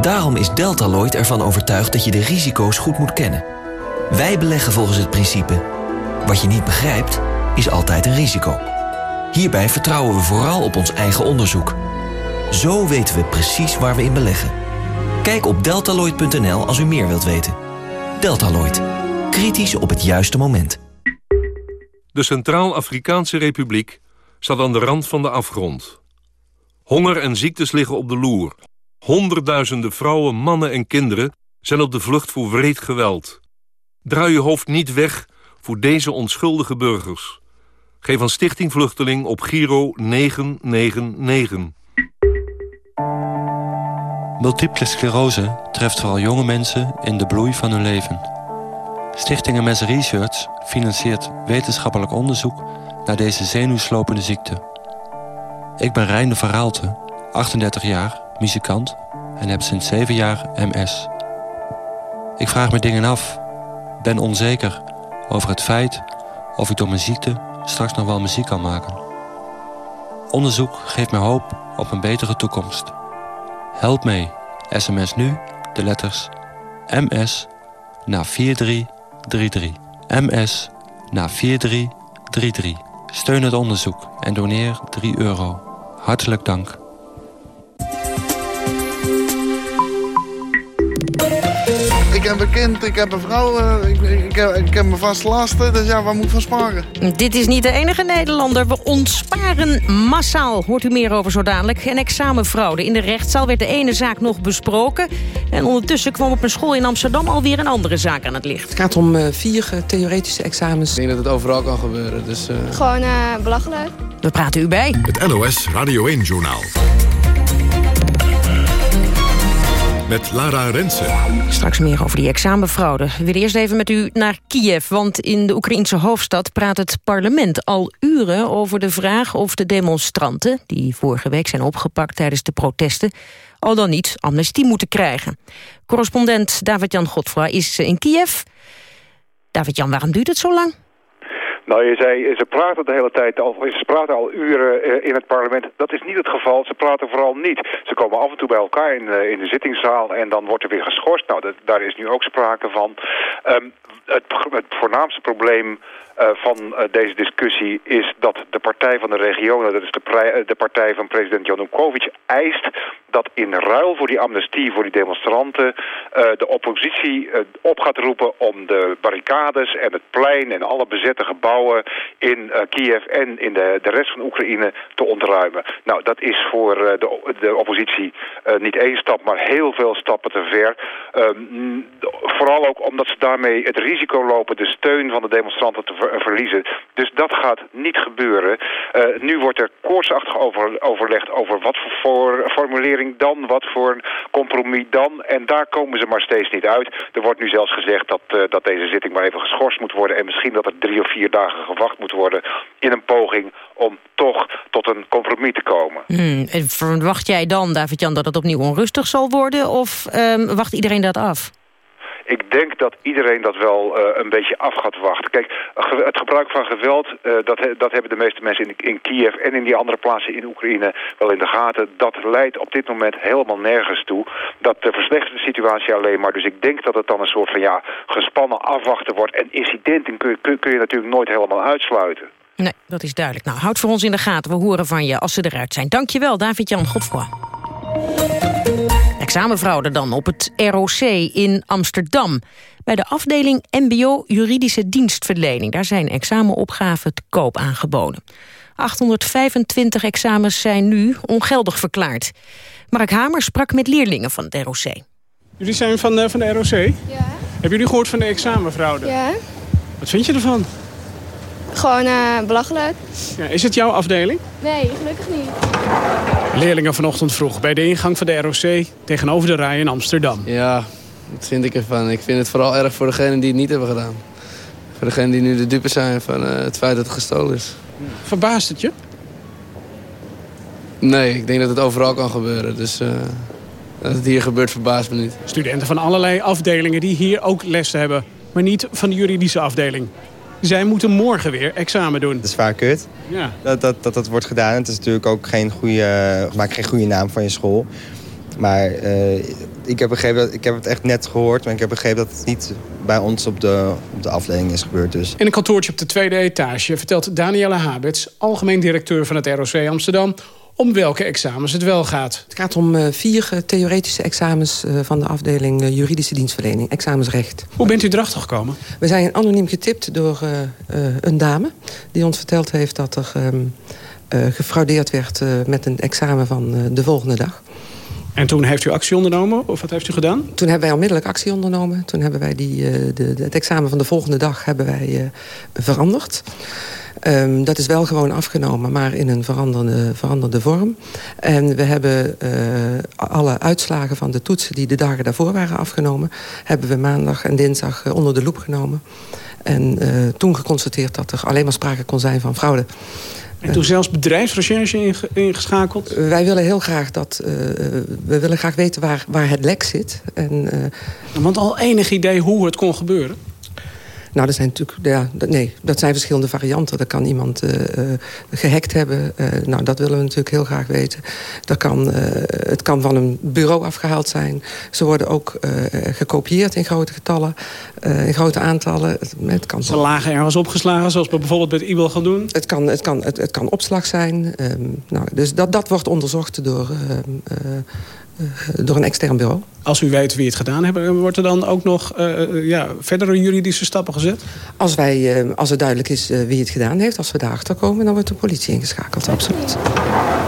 Daarom is Deltaloid ervan overtuigd dat je de risico's goed moet kennen. Wij beleggen volgens het principe... wat je niet begrijpt, is altijd een risico. Hierbij vertrouwen we vooral op ons eigen onderzoek. Zo weten we precies waar we in beleggen. Kijk op deltaloid.nl als u meer wilt weten. Deltaloid. Kritisch op het juiste moment. De Centraal-Afrikaanse Republiek staat aan de rand van de afgrond. Honger en ziektes liggen op de loer. Honderdduizenden vrouwen, mannen en kinderen zijn op de vlucht voor wreed geweld. Draai je hoofd niet weg voor deze onschuldige burgers. Geef aan Stichting Vluchteling op Giro 999. Multiple sclerose treft vooral jonge mensen in de bloei van hun leven. Stichting MS Research financiert wetenschappelijk onderzoek naar deze zenuwslopende ziekte. Ik ben Reine Verhaalte, 38 jaar, muzikant en heb sinds 7 jaar MS. Ik vraag me dingen af, ben onzeker over het feit of ik door mijn ziekte straks nog wel muziek kan maken. Onderzoek geeft me hoop op een betere toekomst. Help mee. SMS nu de letters MS naar 4333. MS naar 4333. Steun het onderzoek en doneer 3 euro. Hartelijk dank. Ik heb een kind, ik heb een vrouw, eh, ik, ik, heb, ik heb mijn vaste lasten. Dus ja, waar moet ik van sparen? Dit is niet de enige Nederlander. We ontsparen massaal. Hoort u meer over zo dadelijk. En examenfraude. In de rechtszaal werd de ene zaak nog besproken. En ondertussen kwam op een school in Amsterdam alweer een andere zaak aan het licht. Het gaat om uh, vier theoretische examens. Ik denk dat het overal kan gebeuren. Dus, uh... Gewoon belachelijk. We praten u bij. Het NOS Radio 1-journaal. Met Lara Rensen. Straks meer over die examenfraude. We willen eerst even met u naar Kiev. Want in de Oekraïnse hoofdstad praat het parlement al uren over de vraag of de demonstranten... die vorige week zijn opgepakt tijdens de protesten... al dan niet amnestie moeten krijgen. Correspondent David-Jan Godfra is in Kiev. David-Jan, waarom duurt het zo lang? Nou, je zei, ze praten de hele tijd, al, ze praten al uren eh, in het parlement. Dat is niet het geval. Ze praten vooral niet. Ze komen af en toe bij elkaar in, uh, in de zittingszaal en dan wordt er weer geschorst. Nou, daar is nu ook sprake van. Um, het, voornaamste probleem van uh, deze discussie is dat de Partij van de Regionen, dat is de, de partij van president Janukovic, eist dat in ruil voor die amnestie voor die demonstranten de oppositie op gaat roepen om de barricades en het plein en alle bezette gebouwen in Kiev en in de, de rest van Oekraïne te ontruimen. Nou, dat is voor de, de oppositie niet één stap, maar heel veel stappen te ver. Ehm, vooral ook omdat ze daarmee het risico lopen de steun van de demonstranten te verliezen. Dus dat gaat niet gebeuren. Uh, nu wordt er koortsachtig over, overlegd over wat voor formulering dan, wat voor compromis dan. En daar komen ze maar steeds niet uit. Er wordt nu zelfs gezegd dat, uh, dat deze zitting maar even geschorst moet worden... en misschien dat er drie of vier dagen gewacht moet worden... in een poging om toch tot een compromis te komen. Hmm, en verwacht jij dan, David-Jan, dat het opnieuw onrustig zal worden... of um, wacht iedereen dat af? Ik denk dat iedereen dat wel uh, een beetje af gaat wachten. Kijk, het gebruik van geweld, uh, dat, dat hebben de meeste mensen in, in Kiev en in die andere plaatsen in Oekraïne wel in de gaten. Dat leidt op dit moment helemaal nergens toe. Dat verslechtert de situatie alleen maar. Dus ik denk dat het dan een soort van ja, gespannen afwachten wordt. En incidenten kun, kun, kun je natuurlijk nooit helemaal uitsluiten. Nee, dat is duidelijk. Nou, houd voor ons in de gaten. We horen van je als ze eruit zijn. Dankjewel, David-Jan Godfroy. Examenfraude dan op het ROC in Amsterdam. Bij de afdeling MBO Juridische Dienstverlening. Daar zijn examenopgaven te koop aangeboden. 825 examens zijn nu ongeldig verklaard. Mark Hamer sprak met leerlingen van het ROC. Jullie zijn van de, van de ROC? Ja. Hebben jullie gehoord van de examenfraude? Ja. Wat vind je ervan? Gewoon uh, belachelijk. Ja, is het jouw afdeling? Nee, gelukkig niet. Leerlingen vanochtend vroeg bij de ingang van de ROC tegenover de rij in Amsterdam. Ja, wat vind ik ervan? Ik vind het vooral erg voor degenen die het niet hebben gedaan. Voor degenen die nu de dupe zijn van uh, het feit dat het gestolen is. Verbaast het je? Nee, ik denk dat het overal kan gebeuren. Dus uh, dat het hier gebeurt verbaast me niet. Studenten van allerlei afdelingen die hier ook les hebben. Maar niet van de juridische afdeling. Zij moeten morgen weer examen doen. Dat is vaak kut. Ja. Dat, dat, dat dat wordt gedaan. Het is natuurlijk ook geen goede, maakt geen goede naam van je school. Maar uh, ik, heb begrepen dat, ik heb het echt net gehoord, maar ik heb begrepen dat het niet bij ons op de, op de afdeling is gebeurd. Dus. In een kantoortje op de tweede etage vertelt Danielle Habets, algemeen directeur van het ROC Amsterdam, om welke examens het wel gaat. Het gaat om uh, vier uh, theoretische examens uh, van de afdeling juridische dienstverlening, examensrecht. Hoe bent u erachter gekomen? We zijn anoniem getipt door een dame die ons verteld heeft dat er um, gefraudeerd werd met een examen van de volgende dag. En toen heeft u actie ondernomen? Of wat heeft u gedaan? Toen hebben wij onmiddellijk actie ondernomen. Toen hebben wij die, de, het examen van de volgende dag hebben wij veranderd. Um, dat is wel gewoon afgenomen, maar in een veranderde, veranderde vorm. En we hebben uh, alle uitslagen van de toetsen die de dagen daarvoor waren afgenomen... hebben we maandag en dinsdag onder de loep genomen. En uh, toen geconstateerd dat er alleen maar sprake kon zijn van fraude. En toen zelfs bedrijfsrecherche ingeschakeld? Wij willen heel graag dat. Uh, we willen graag weten waar, waar het lek zit. En, uh, Want al enig idee hoe het kon gebeuren? Nou, dat zijn natuurlijk, ja, nee, dat zijn verschillende varianten. Dat kan iemand uh, gehackt hebben. Uh, nou, dat willen we natuurlijk heel graag weten. Dat kan, het kan van een bureau afgehaald zijn. Ze worden ook gekopieerd in grote getallen, in grote aantallen. Het kan Ze lagen ergens opgeslagen, zoals we bijvoorbeeld bij het e-mail gaan doen? Het kan, het kan, het, het kan opslag zijn. Um, nou, dus dat, dat wordt onderzocht door door een extern bureau. Als u weet wie het gedaan hebben, wordt er dan ook nog uh, ja, verdere juridische stappen gezet? Als, wij, uh, als het duidelijk is wie het gedaan heeft, als we daarachter komen... dan wordt de politie ingeschakeld, absoluut.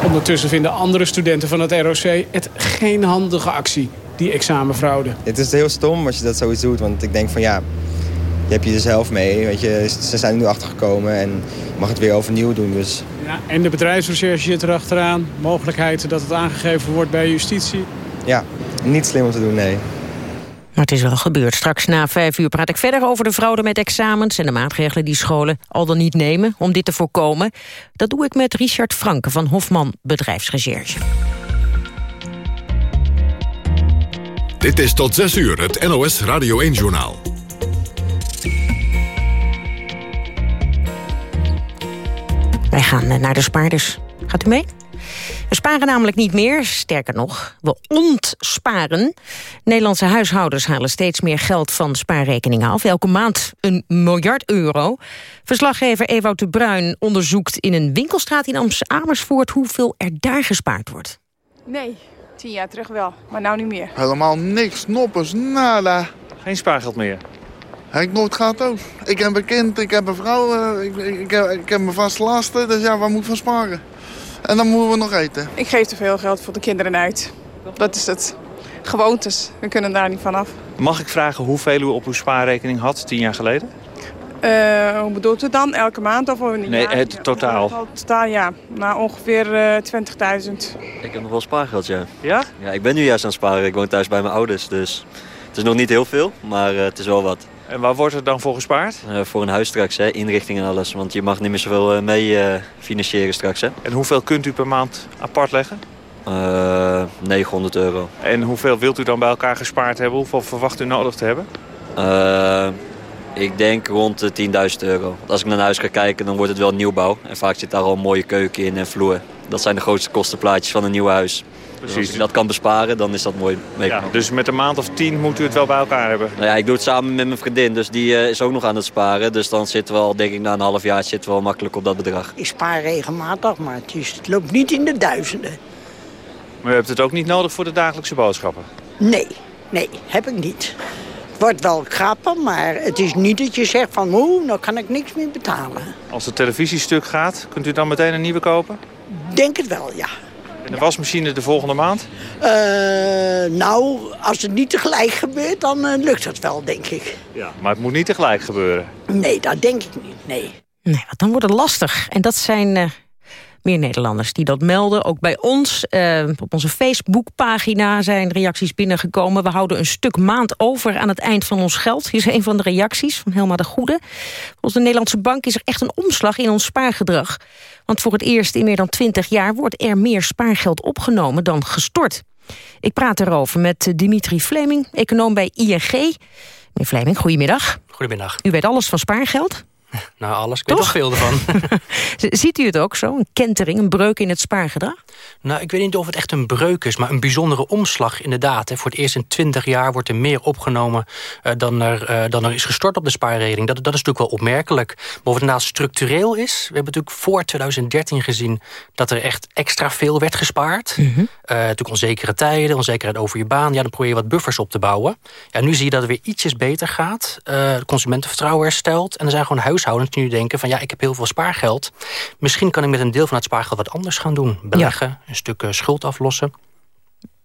Ondertussen vinden andere studenten van het ROC het geen handige actie, die examenfraude. Het is heel stom als je dat zoiets doet, want ik denk van ja... je hebt je er zelf mee, weet je, ze zijn er nu achtergekomen en je mag het weer overnieuw doen, dus... Ja, en de bedrijfsrecherche zit erachteraan. Mogelijkheid dat het aangegeven wordt bij justitie. Ja, niet slim om te doen, nee. Maar het is wel gebeurd. Straks na vijf uur praat ik verder over de fraude met examens... en de maatregelen die scholen al dan niet nemen om dit te voorkomen. Dat doe ik met Richard Franke van Hofman Bedrijfsrecherche. Dit is tot zes uur het NOS Radio 1-journaal. Wij gaan eh, naar de spaarders. Gaat u mee? We sparen namelijk niet meer, sterker nog, we ontsparen. Nederlandse huishoudens halen steeds meer geld van spaarrekeningen af. Elke maand een miljard euro. Verslaggever Ewout de Bruin onderzoekt in een winkelstraat in Amersfoort... hoeveel er daar gespaard wordt. Nee, tien jaar terug wel, maar nou niet meer. Helemaal niks, noppers, nada. Geen spaargeld meer? Heb ik nooit gehad ook. Ik heb een kind, ik heb een vrouw, eh, ik, ik, ik, heb, ik heb mijn vaste lasten, dus ja, waar moet ik van sparen? En dan moeten we nog eten. Ik geef te veel geld voor de kinderen uit. Dat is het. Gewoontes, we kunnen daar niet vanaf. Mag ik vragen hoeveel u op uw spaarrekening had tien jaar geleden? Uh, hoe bedoelt u dan? Elke maand of een Nee, jaar? het totaal. Ja, totaal, ja. Nou, ongeveer uh, 20.000. Ik heb nog wel spaargeld, ja. Ja? Ja, ik ben nu juist aan het sparen. Ik woon thuis bij mijn ouders, dus het is nog niet heel veel, maar uh, het is wel wat. En waar wordt er dan voor gespaard? Uh, voor een huis straks, hè, inrichting en alles. Want je mag niet meer zoveel uh, mee uh, financieren straks. Hè. En hoeveel kunt u per maand apart leggen? 900 euro. En hoeveel wilt u dan bij elkaar gespaard hebben? Hoeveel verwacht u nodig te hebben? ik denk rond de 10.000 euro. Als ik naar huis ga kijken, dan wordt het wel nieuwbouw. En vaak zit daar al een mooie keuken in en vloer. Dat zijn de grootste kostenplaatjes van een nieuw huis. Precies. Dus als ik dat kan besparen, dan is dat mooi meegenomen. Ja, dus met een maand of tien moet u het wel bij elkaar hebben? Nou ja, ik doe het samen met mijn vriendin, dus die uh, is ook nog aan het sparen. Dus dan zitten we al, denk ik, na een half jaar zitten we al makkelijk op dat bedrag. Ik spaar regelmatig, maar het, is, het loopt niet in de duizenden. Maar u hebt het ook niet nodig voor de dagelijkse boodschappen? Nee, nee, heb ik niet. Het wordt wel grappig, maar het is niet dat je zegt van... oeh, nou kan ik niks meer betalen. Als de televisie stuk gaat, kunt u dan meteen een nieuwe kopen? Denk het wel, ja. En de wasmachine de volgende maand? Uh, nou, als het niet tegelijk gebeurt, dan uh, lukt het wel, denk ik. Ja, maar het moet niet tegelijk gebeuren? Nee, dat denk ik niet, nee. Nee, want dan wordt het lastig. En dat zijn uh, meer Nederlanders die dat melden. Ook bij ons, op onze Facebookpagina zijn reacties binnengekomen. We houden een stuk maand over aan het eind van ons geld. Hier is een van de reacties van Helma de Goede. Volgens de Nederlandse Bank is er echt een omslag in ons spaargedrag. Want voor het eerst in meer dan 20 jaar wordt er meer spaargeld opgenomen dan gestort. Ik praat erover met Dimitri Fleming, econoom bij ING. Meneer Fleming, goedemiddag. Goedemiddag. U weet alles van spaargeld? Nou, alles. Ik weet toch veel ervan. Ziet u het ook zo? Een kentering, een breuk in het spaargedrag? Nou, ik weet niet of het echt een breuk is, maar een bijzondere omslag inderdaad. Hè. Voor het eerst in 20 jaar wordt er meer opgenomen uh, dan, er, uh, dan er is gestort op de spaarrekening. Dat, dat is natuurlijk wel opmerkelijk. Maar of het nou structureel is, we hebben natuurlijk voor 2013 gezien dat er echt extra veel werd gespaard. Mm -hmm. uh, natuurlijk onzekere tijden, onzekerheid over je baan. Ja, dan probeer je wat buffers op te bouwen. Ja, nu zie je dat het weer ietsjes beter gaat. Consumentenvertrouwen herstelt. En er zijn gewoon huishoudens die nu denken van ja, ik heb heel veel spaargeld. Misschien kan ik met een deel van het spaargeld wat anders gaan doen. Beleggen. Ja een stuk schuld aflossen.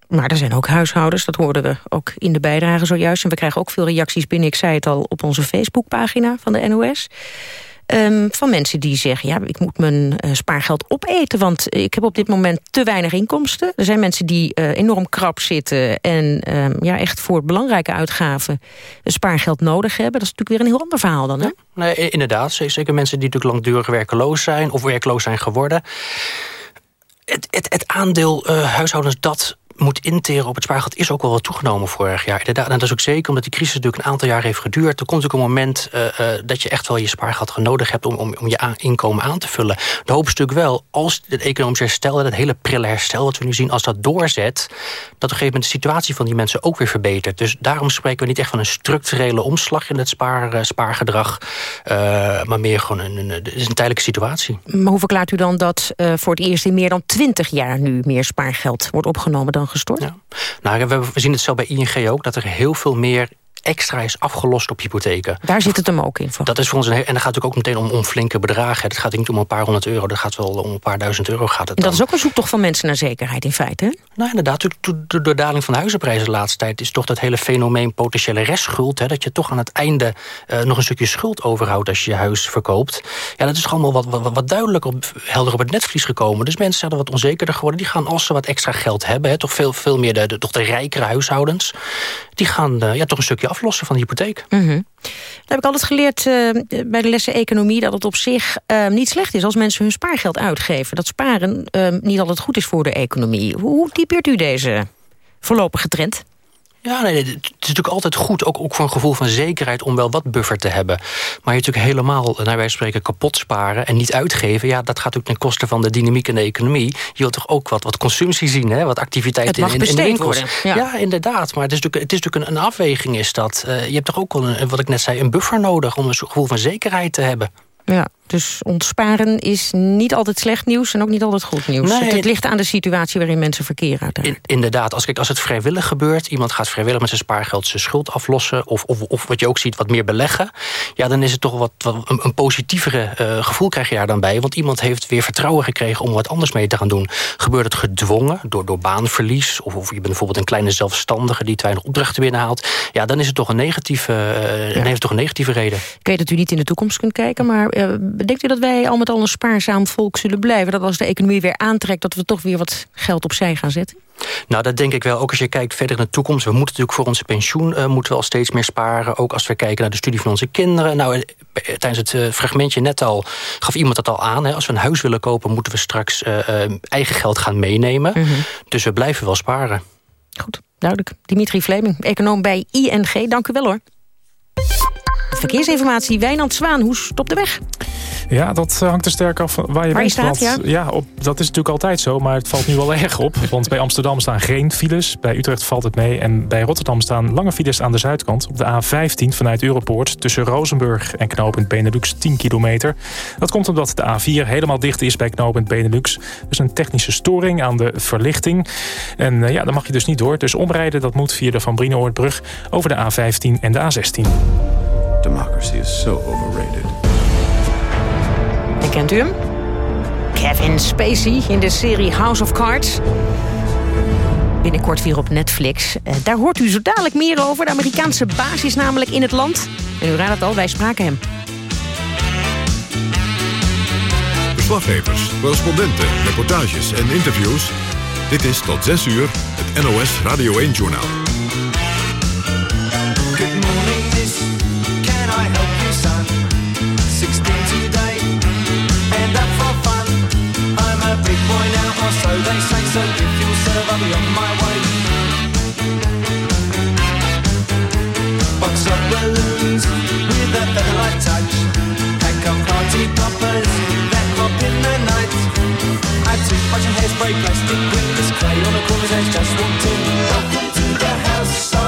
Maar er zijn ook huishoudens, dat hoorden we ook in de bijdrage zojuist. En we krijgen ook veel reacties binnen, ik zei het al, op onze Facebookpagina van de NOS. Um, van mensen die zeggen, ja, ik moet mijn uh, spaargeld opeten... want ik heb op dit moment te weinig inkomsten. Er zijn mensen die uh, enorm krap zitten... en um, ja, echt voor belangrijke uitgaven spaargeld nodig hebben. Dat is natuurlijk weer een heel ander verhaal dan, hè? Nee, inderdaad. Zeker mensen die natuurlijk langdurig werkeloos zijn... of werkloos zijn geworden het, het, het aandeel uh, huishoudens dat moet interen op het spaargeld is ook wel wat toegenomen vorig jaar. En dat is ook zeker omdat die crisis natuurlijk een aantal jaar heeft geduurd. Er komt ook een moment uh, uh, dat je echt wel je spaargeld nodig hebt om, om, om je inkomen aan te vullen. De hoop is natuurlijk wel, als het economisch herstel, dat hele prille herstel wat we nu zien, als dat doorzet, dat op een gegeven moment de situatie van die mensen ook weer verbetert. Dus daarom spreken we niet echt van een structurele omslag in het spaar, spaargedrag, maar meer gewoon een, een, is een tijdelijke situatie. Maar hoe verklaart u dan dat voor het eerst in meer dan 20 jaar nu meer spaargeld wordt opgenomen dan gestort? Ja. Nou, we, we zien het zo bij ING ook, dat er heel veel meer extra is afgelost op hypotheken. Daar zit het hem ook in. Voor. Dat is voor ons een, en dat gaat natuurlijk ook meteen om, om flinke bedragen. Het gaat niet om een paar honderd euro, dat gaat wel om een paar duizend euro. Gaat het en dat dan. is ook een zoektocht van mensen naar zekerheid in feite. Hè? Nou inderdaad, door de, daling van de huizenprijzen de laatste tijd... is toch dat hele fenomeen potentiële restschuld... Hè, dat je toch aan het einde uh, nog een stukje schuld overhoudt als je je huis verkoopt. Ja, dat is allemaal wat, wat, wat duidelijker, helder op het netvlies gekomen. Dus mensen zijn er wat onzekerder geworden. Die gaan, als ze wat extra geld hebben... Hè, toch veel, veel meer de, de, toch de rijkere huishoudens... die gaan uh, ja, toch een stukje aflossen van de hypotheek. Mm heb ik altijd geleerd uh, bij de lessen economie... dat het op zich uh, niet slecht is als mensen hun spaargeld uitgeven. Dat sparen uh, niet altijd goed is voor de economie. Hoe typeert u deze voorlopige trend? Ja, nee, het is natuurlijk altijd goed, ook, ook voor een gevoel van zekerheid... om wel wat buffer te hebben. Maar je natuurlijk helemaal, naar wij spreken, kapot sparen... en niet uitgeven, ja, dat gaat ook ten koste van de dynamiek en de economie. Je wilt toch ook wat, wat consumptie zien, hè? wat activiteit in, in, in de winkels. Ja. ja. inderdaad, maar het is natuurlijk, het is natuurlijk een, een afweging is dat. Uh, je hebt toch ook wel, een, wat ik net zei, een buffer nodig... om een gevoel van zekerheid te hebben. Ja, dus ontsparen is niet altijd slecht nieuws en ook niet altijd goed nieuws. Nee, het, het, ligt aan de situatie waarin mensen verkeren. In, inderdaad, als, kijk, als het vrijwillig gebeurt... iemand gaat vrijwillig met zijn spaargeld zijn schuld aflossen... of, of, of wat je ook ziet, wat meer beleggen... ja, dan is het toch wat, wat een, een positievere uh, gevoel krijg je daar dan bij. Want iemand heeft weer vertrouwen gekregen om wat anders mee te gaan doen. Gebeurt het gedwongen, door, door baanverlies... Of, of je bent bijvoorbeeld een kleine zelfstandige... die te weinig opdrachten binnenhaalt... ja, dan is het toch een negatieve, uh, ja. heeft toch een negatieve reden. Ik weet dat u niet in de toekomst kunt kijken... maar uh, denkt u dat wij al met al een spaarzaam volk zullen blijven? Dat als de economie weer aantrekt... dat we toch weer wat geld opzij gaan zetten? Nou, dat denk ik wel. Ook als je kijkt verder naar de toekomst. We moeten natuurlijk voor onze pensioen uh, moeten we al steeds meer sparen. Ook als we kijken naar de studie van onze kinderen. Nou, tijdens het uh, fragmentje net al gaf iemand dat al aan. Hè. Als we een huis willen kopen, moeten we straks uh, eigen geld gaan meenemen. -hmm. Dus we blijven wel sparen. Goed, duidelijk. Dimitri Vleming, econoom bij ING. Dank u wel hoor. Verkeersinformatie, Wijnand Zwaan, hoe stopt de weg? Ja, dat hangt er sterk af waar je waar bent. Je staat, want, ja, ja op, dat is natuurlijk altijd zo, maar het valt nu wel erg op. Want bij Amsterdam staan geen files, bij Utrecht valt het mee... en bij Rotterdam staan lange files aan de zuidkant... op de A15 vanuit Europoort tussen Rozenburg en knooppunt Benelux 10 kilometer. Dat komt omdat de A4 helemaal dicht is bij knooppunt Benelux. Dus een technische storing aan de verlichting. En uh, ja, daar mag je dus niet door. Dus omrijden dat moet via de Van Brienoordbrug over de A15 en de A16. Democracy is so overrated. En kent u hem? Kevin Spacey in de serie House of Cards. Binnenkort weer op Netflix. Uh, daar hoort u zo dadelijk meer over. De Amerikaanse basis namelijk in het land. En u raadt het al, wij spraken hem. Verslaggevers, correspondenten, reportages en interviews. Dit is tot 6 uur het NOS Radio 1-journaal. So they say so if you'll serve I'll be on my way. Box of balloons with a feather-light touch Pack of party poppers that pop in the night. Add toothbrush and hairspray, plastic windows, clay. On the corners edge just walked in. Welcome to the house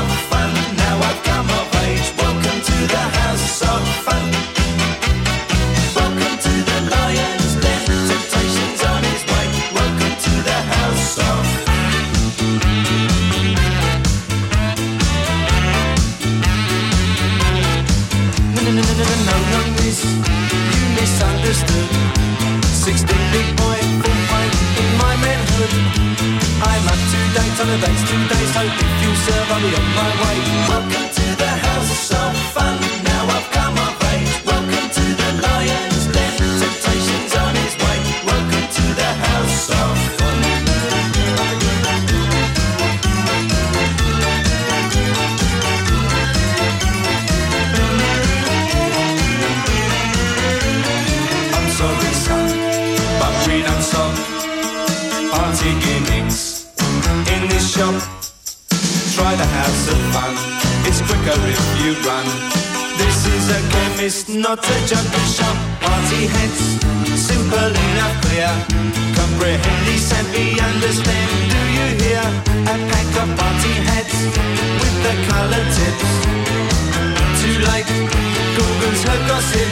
Google's her gossip.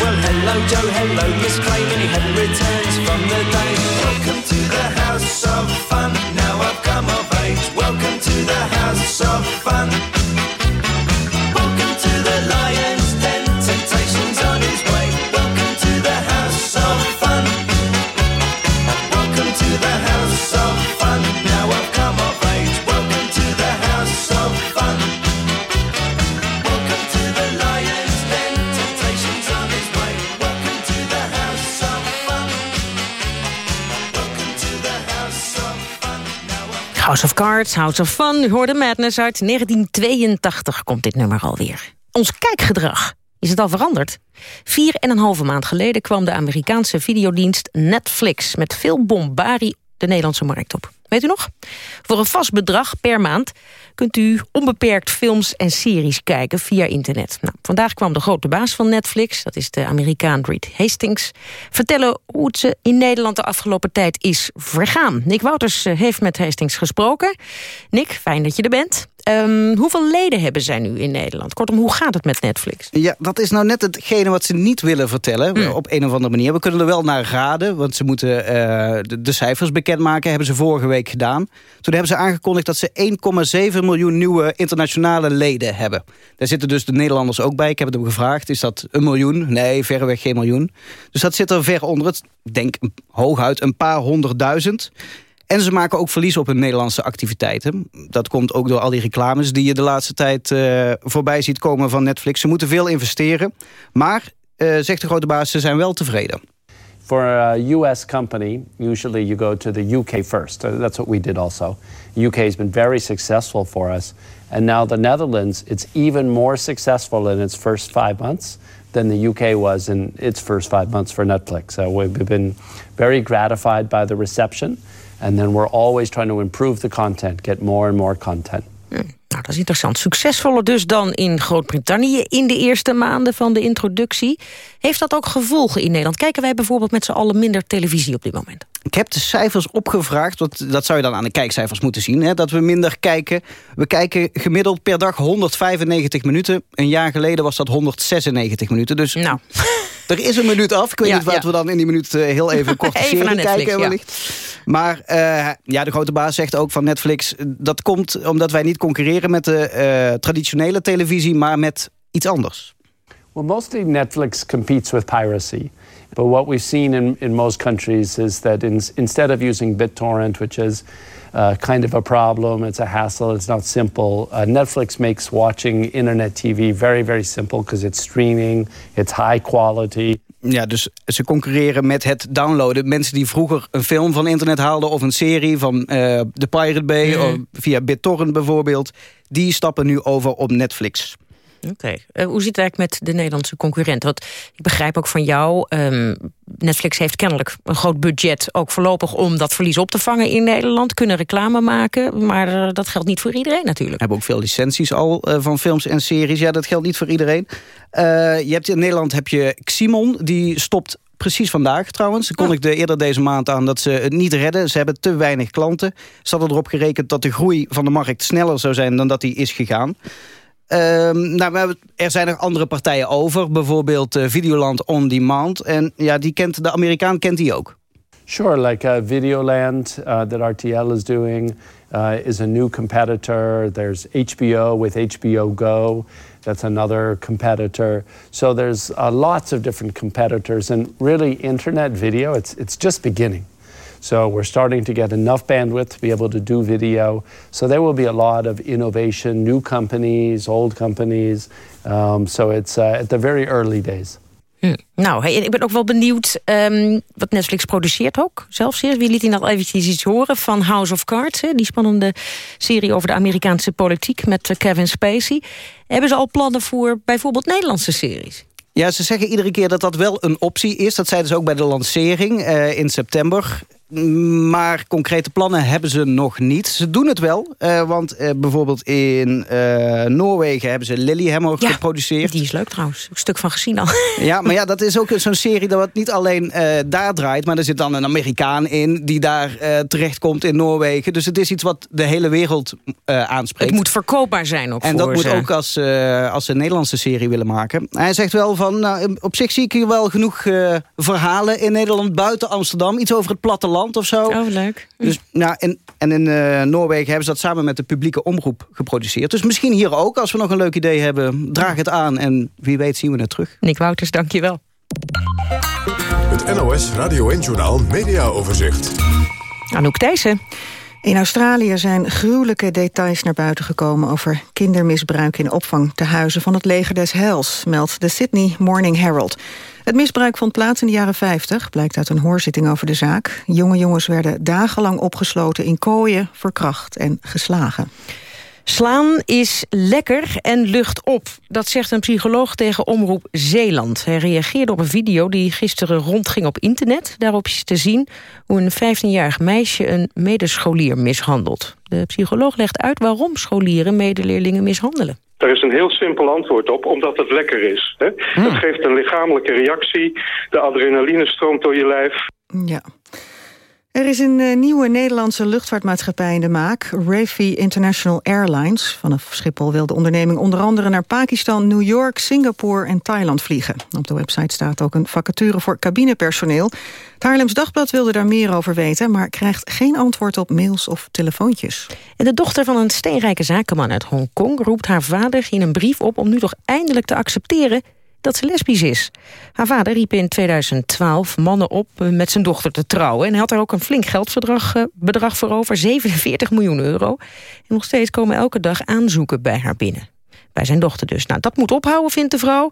Well, hello, Joe, hello, Miss Clay, many had returns from the day. Welcome to the house of fun. Now I've come of age. Welcome to the house of fun. House of Cards, House of Fun. U hoorde Madness uit 1982 komt dit nummer alweer. Ons kijkgedrag. Is het al veranderd? Vier en een halve maand geleden kwam de Amerikaanse videodienst Netflix... met veel bombarie de Nederlandse markt op. Weet u nog? Voor een vast bedrag per maand kunt u onbeperkt films en series kijken via internet. Nou, vandaag kwam de grote baas van Netflix, dat is de Amerikaan Reed Hastings... vertellen hoe het ze in Nederland de afgelopen tijd is vergaan. Nick Wouters eh, heeft met Hastings gesproken. Nick, fijn dat je er bent. Um, hoeveel leden hebben zij nu in Nederland? Kortom, hoe gaat het met Netflix? Ja, dat is nou net hetgene wat ze niet willen vertellen. Hmm. Op een of andere manier. We kunnen er wel naar raden. Want ze moeten uh, de, de, cijfers bekendmaken. Hebben ze vorige week gedaan. Toen hebben ze aangekondigd dat ze 1,7 miljoen nieuwe internationale leden hebben. Daar zitten dus de Nederlanders ook bij. Ik heb het hem gevraagd. Is dat een miljoen? Nee, verreweg geen miljoen. Dus dat zit er ver onder het. Denk hooguit een paar honderdduizend. En ze maken ook verlies op hun Nederlandse activiteiten. Dat komt ook door al die reclames die je de laatste tijd uh, voorbij ziet komen van Netflix. Ze moeten veel investeren. Maar, uh, zegt de grote baas, ze zijn wel tevreden. For a US company, usually you go to the UK first. Uh, that's what we did also. The UK has been very successful for us. And now the Netherlands, it's even more successful in its first five months than the UK was in its first five months for Netflix. So we've been very gratified by the reception. And then we're always trying to improve the content, get more and more content. Hm, nou, dat is interessant. Succesvoller dus dan in Groot-Brittannië in de eerste maanden van de introductie. Heeft dat ook gevolgen in Nederland? Kijken wij bijvoorbeeld met z'n allen minder televisie op dit moment? Ik heb de cijfers opgevraagd, want dat zou je dan aan de kijkcijfers moeten zien. Hè, dat we minder kijken. We kijken gemiddeld per dag 195 minuten. Een jaar geleden was dat 196 minuten. Dus nou. er is een minuut af. Ik weet niet wat we dan in die minuut eh, heel even kort even serie kijken. Wellicht. Maar uh, ja, de grote baas zegt ook van Netflix... dat komt omdat wij niet concurreren met de uh, traditionele televisie... maar met iets anders. Well, mostly Netflix competes with piracy. But what we've seen in, in most countries is that in, instead of using BitTorrent, which is uh, kind of a problem, it's a hassle, it's not simple, uh, Netflix makes watching internet TV very, very simple because it's streaming, it's high quality. Ja, dus ze concurreren met het downloaden. Mensen die vroeger een film van internet haalden... of een serie van uh, de Pirate Bay, mm. of via BitTorrent bijvoorbeeld... die stappen nu over op Netflix. Oké. Eh, hoe zit het eigenlijk met de Nederlandse concurrent? Want ik begrijp ook van jou... Um, Netflix heeft kennelijk een groot budget... ook voorlopig om dat verlies op te vangen in Nederland. Kunnen reclame maken, maar uh, dat geldt niet voor iedereen natuurlijk. We hebben ook veel licenties al uh, van films en series. Ja, dat geldt niet voor iedereen. je hebt in Nederland heb je Ximon, die stopt precies vandaag trouwens. Ze kondigde oh. eerder deze maand aan dat ze het niet redden. Ze hebben te weinig klanten. Ze hadden erop gerekend dat de groei van de markt sneller zou zijn... dan dat die is gegaan. Um, nou, er zijn nog andere partijen over. Bijvoorbeeld uh, Videoland On Demand. En ja, die kent, de Amerikaan kent die ook. Sure, like uh, Videoland uh, that RTL is doing uh, is a new competitor. There's HBO with HBO Go. That's another competitor. So there's uh, lots of different competitors. And really, internet video, it's, it's just beginning. So we're starting to get enough bandwidth to be able to do video. So there will be a lot of innovation, new companies, old companies. Um, so it's uh, at the very early days. Hm. Nou, hey, ik ben ook wel benieuwd um, wat Netflix produceert ook. Zelfs, wie liet hij nog eventjes iets horen van House of Cards. Hè? Die spannende serie over de Amerikaanse politiek met uh, Kevin Spacey. Hebben ze al plannen voor bijvoorbeeld Nederlandse series? Ja, ze zeggen iedere keer dat dat wel een optie is. Dat zeiden ze ook bij de lancering uh, in september. Maar concrete plannen hebben ze nog niet. Ze doen het wel, uh, want uh, bijvoorbeeld in uh, Noorwegen hebben ze Lilyhammer ja, geproduceerd. die is leuk trouwens. Een stuk van gezien al. Ja, maar ja, dat is ook zo'n serie dat niet alleen daar draait... maar er zit dan een Amerikaan in die daar terechtkomt in Noorwegen. Dus het is iets wat de hele wereld aanspreekt. Het moet verkoopbaar zijn ook En voor dat moet ook als, als ze een Nederlandse serie willen maken. Hij zegt wel van, nou, op zich zie ik hier wel genoeg verhalen in Nederland... buiten Amsterdam, iets over het platteland of zo. Oh, leuk. Dus, nou, en, en in uh, Noorwegen hebben ze dat samen met de publieke omroep geproduceerd. Dus misschien hier ook, als we nog een leuk idee hebben, draag het aan. En wie weet zien we het terug. Nick Wouters, dank je wel. Het NOS Radio 1 Journaal Media Overzicht. Anouk Thijssen. In Australië zijn gruwelijke details naar buiten gekomen... over kindermisbruik in opvangtehuizen van het leger des Heils... meldt de Sydney Morning Herald. Het misbruik vond plaats in de jaren 50, blijkt uit een hoorzitting over de zaak. Jonge jongens werden dagenlang opgesloten in kooien, verkracht en geslagen. Slaan is lekker en lucht op. Dat zegt een psycholoog tegen Omroep Zeeland. Hij reageerde op een video die gisteren rondging op internet. Daarop is te zien hoe een 15-jarig meisje een medescholier mishandelt. De psycholoog legt uit waarom scholieren medeleerlingen mishandelen. Daar is een heel simpel antwoord op, omdat het lekker is. Hè? Het geeft een lichamelijke reactie, de adrenaline stroomt door je lijf. Ja. Er is een uh, nieuwe Nederlandse luchtvaartmaatschappij in de maak, Rayfi International Airlines. Vanaf Schiphol wil de onderneming onder andere naar Pakistan, New York, Singapore en Thailand vliegen. Op de website staat ook een vacature voor cabinepersoneel. Het Haarlems Dagblad wilde daar meer over weten, maar krijgt geen antwoord op mails of telefoontjes. En de dochter van een steenrijke zakenman uit Hongkong roept haar vader in een brief op om nu toch eindelijk te accepteren dat ze lesbisch is. Haar vader riep in 2012 mannen op met zijn dochter te trouwen... en hij had er ook een flink geldbedrag eh, voor over, 47 miljoen euro. En nog steeds komen elke dag aanzoeken bij haar binnen. Bij zijn dochter dus. Nou, dat moet ophouden, vindt de vrouw.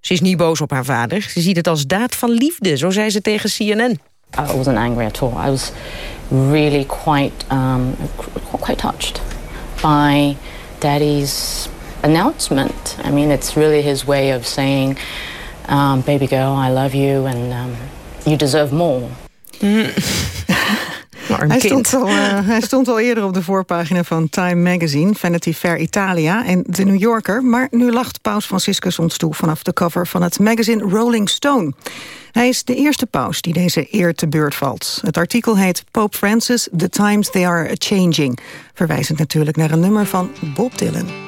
Ze is niet boos op haar vader. Ze ziet het als daad van liefde, zo zei ze tegen CNN. I wasn't angry at all. I was really quite, um, quite touched by daddy's announcement. I mean, it's really his way of saying, um, baby girl, I love you and um, you deserve more. Hij stond, al, uh, hij stond al eerder op de voorpagina van Time Magazine, Vanity Fair Italia en The New Yorker. Maar nu lacht paus Franciscus ons toe vanaf de cover van het magazine Rolling Stone. Hij is de eerste paus die deze eer te beurt valt. Het artikel heet Pope Francis, The Times They Are A-Changing. Verwijzend natuurlijk naar een nummer van Bob Dylan.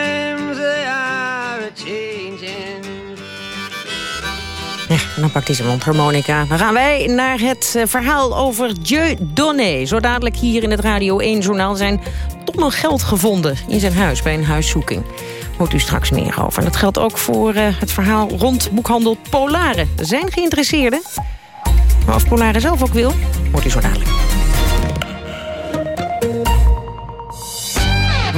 en dan pakt hij zijn mondharmonica. Dan gaan wij naar het eh, verhaal over Dieu Donné. Zo dadelijk hier in het Radio 1-journaal zijn tonnen geld gevonden... in zijn huis bij een huiszoeking. Hoort u straks meer over. En dat geldt ook voor uh, het verhaal rond boekhandel Polaren. Zijn geïnteresseerden. Maar of Polaren zelf ook wil, hoort u zo dadelijk.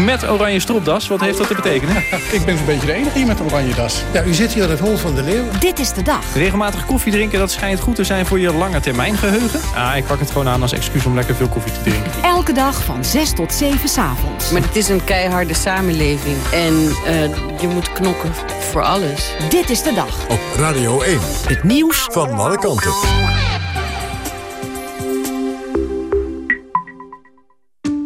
Met oranje stropdas, wat heeft dat te betekenen? Ik ben zo'n beetje de enige hier met een oranje das. Ja, u zit hier aan het hol van de leeuw. Dit is de dag. Regelmatig koffie drinken, dat schijnt goed te zijn voor je lange termijn geheugen. Ah, ik pak het gewoon aan als excuus om lekker veel koffie te drinken. Elke dag van 6 tot 7 s'avonds. Maar het is een keiharde samenleving. En uh, je moet knokken voor alles. Dit is de dag. Op Radio 1. Het nieuws van alle kanten.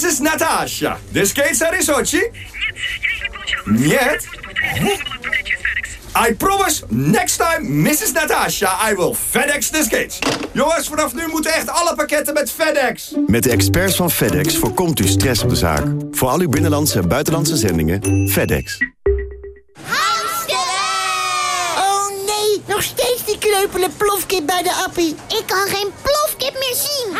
Hello, Mrs. Natasha. The skates are in Sochi? Нет. I promise, next time, Mrs. Natasha, I will FedEx the skates. Jongens, vanaf nu moeten echt alle pakketten met FedEx. Met de experts van FedEx voorkomt u stress op de zaak. Voor al uw binnenlandse en buitenlandse zendingen, FedEx. Oh nee, nog steeds die kreupele plofkip bij de appie. Ik kan geen plofkip meer zien.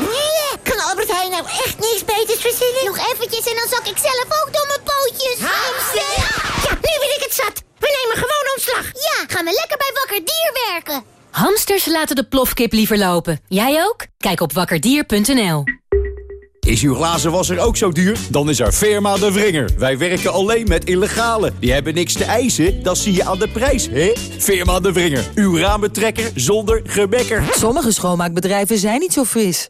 Nee, kan Albert Heijn nou echt niks beters verzinnen? Nog eventjes en dan zak ik zelf ook door mijn pootjes. Hamster! Ja, nu ben ik het zat. We nemen gewoon ontslag. Ja, gaan we lekker bij Wakker Dier werken. Hamsters laten de plofkip liever lopen. Jij ook? Kijk op wakkerdier.nl. Is uw glazenwasser ook zo duur? Dan is er Firma de Vringer. Wij werken alleen met illegale. Die hebben niks te eisen, dat zie je aan de prijs, hè? Firma de Vringer. Uw ramentrekker zonder gebekker. Sommige schoonmaakbedrijven zijn niet zo fris.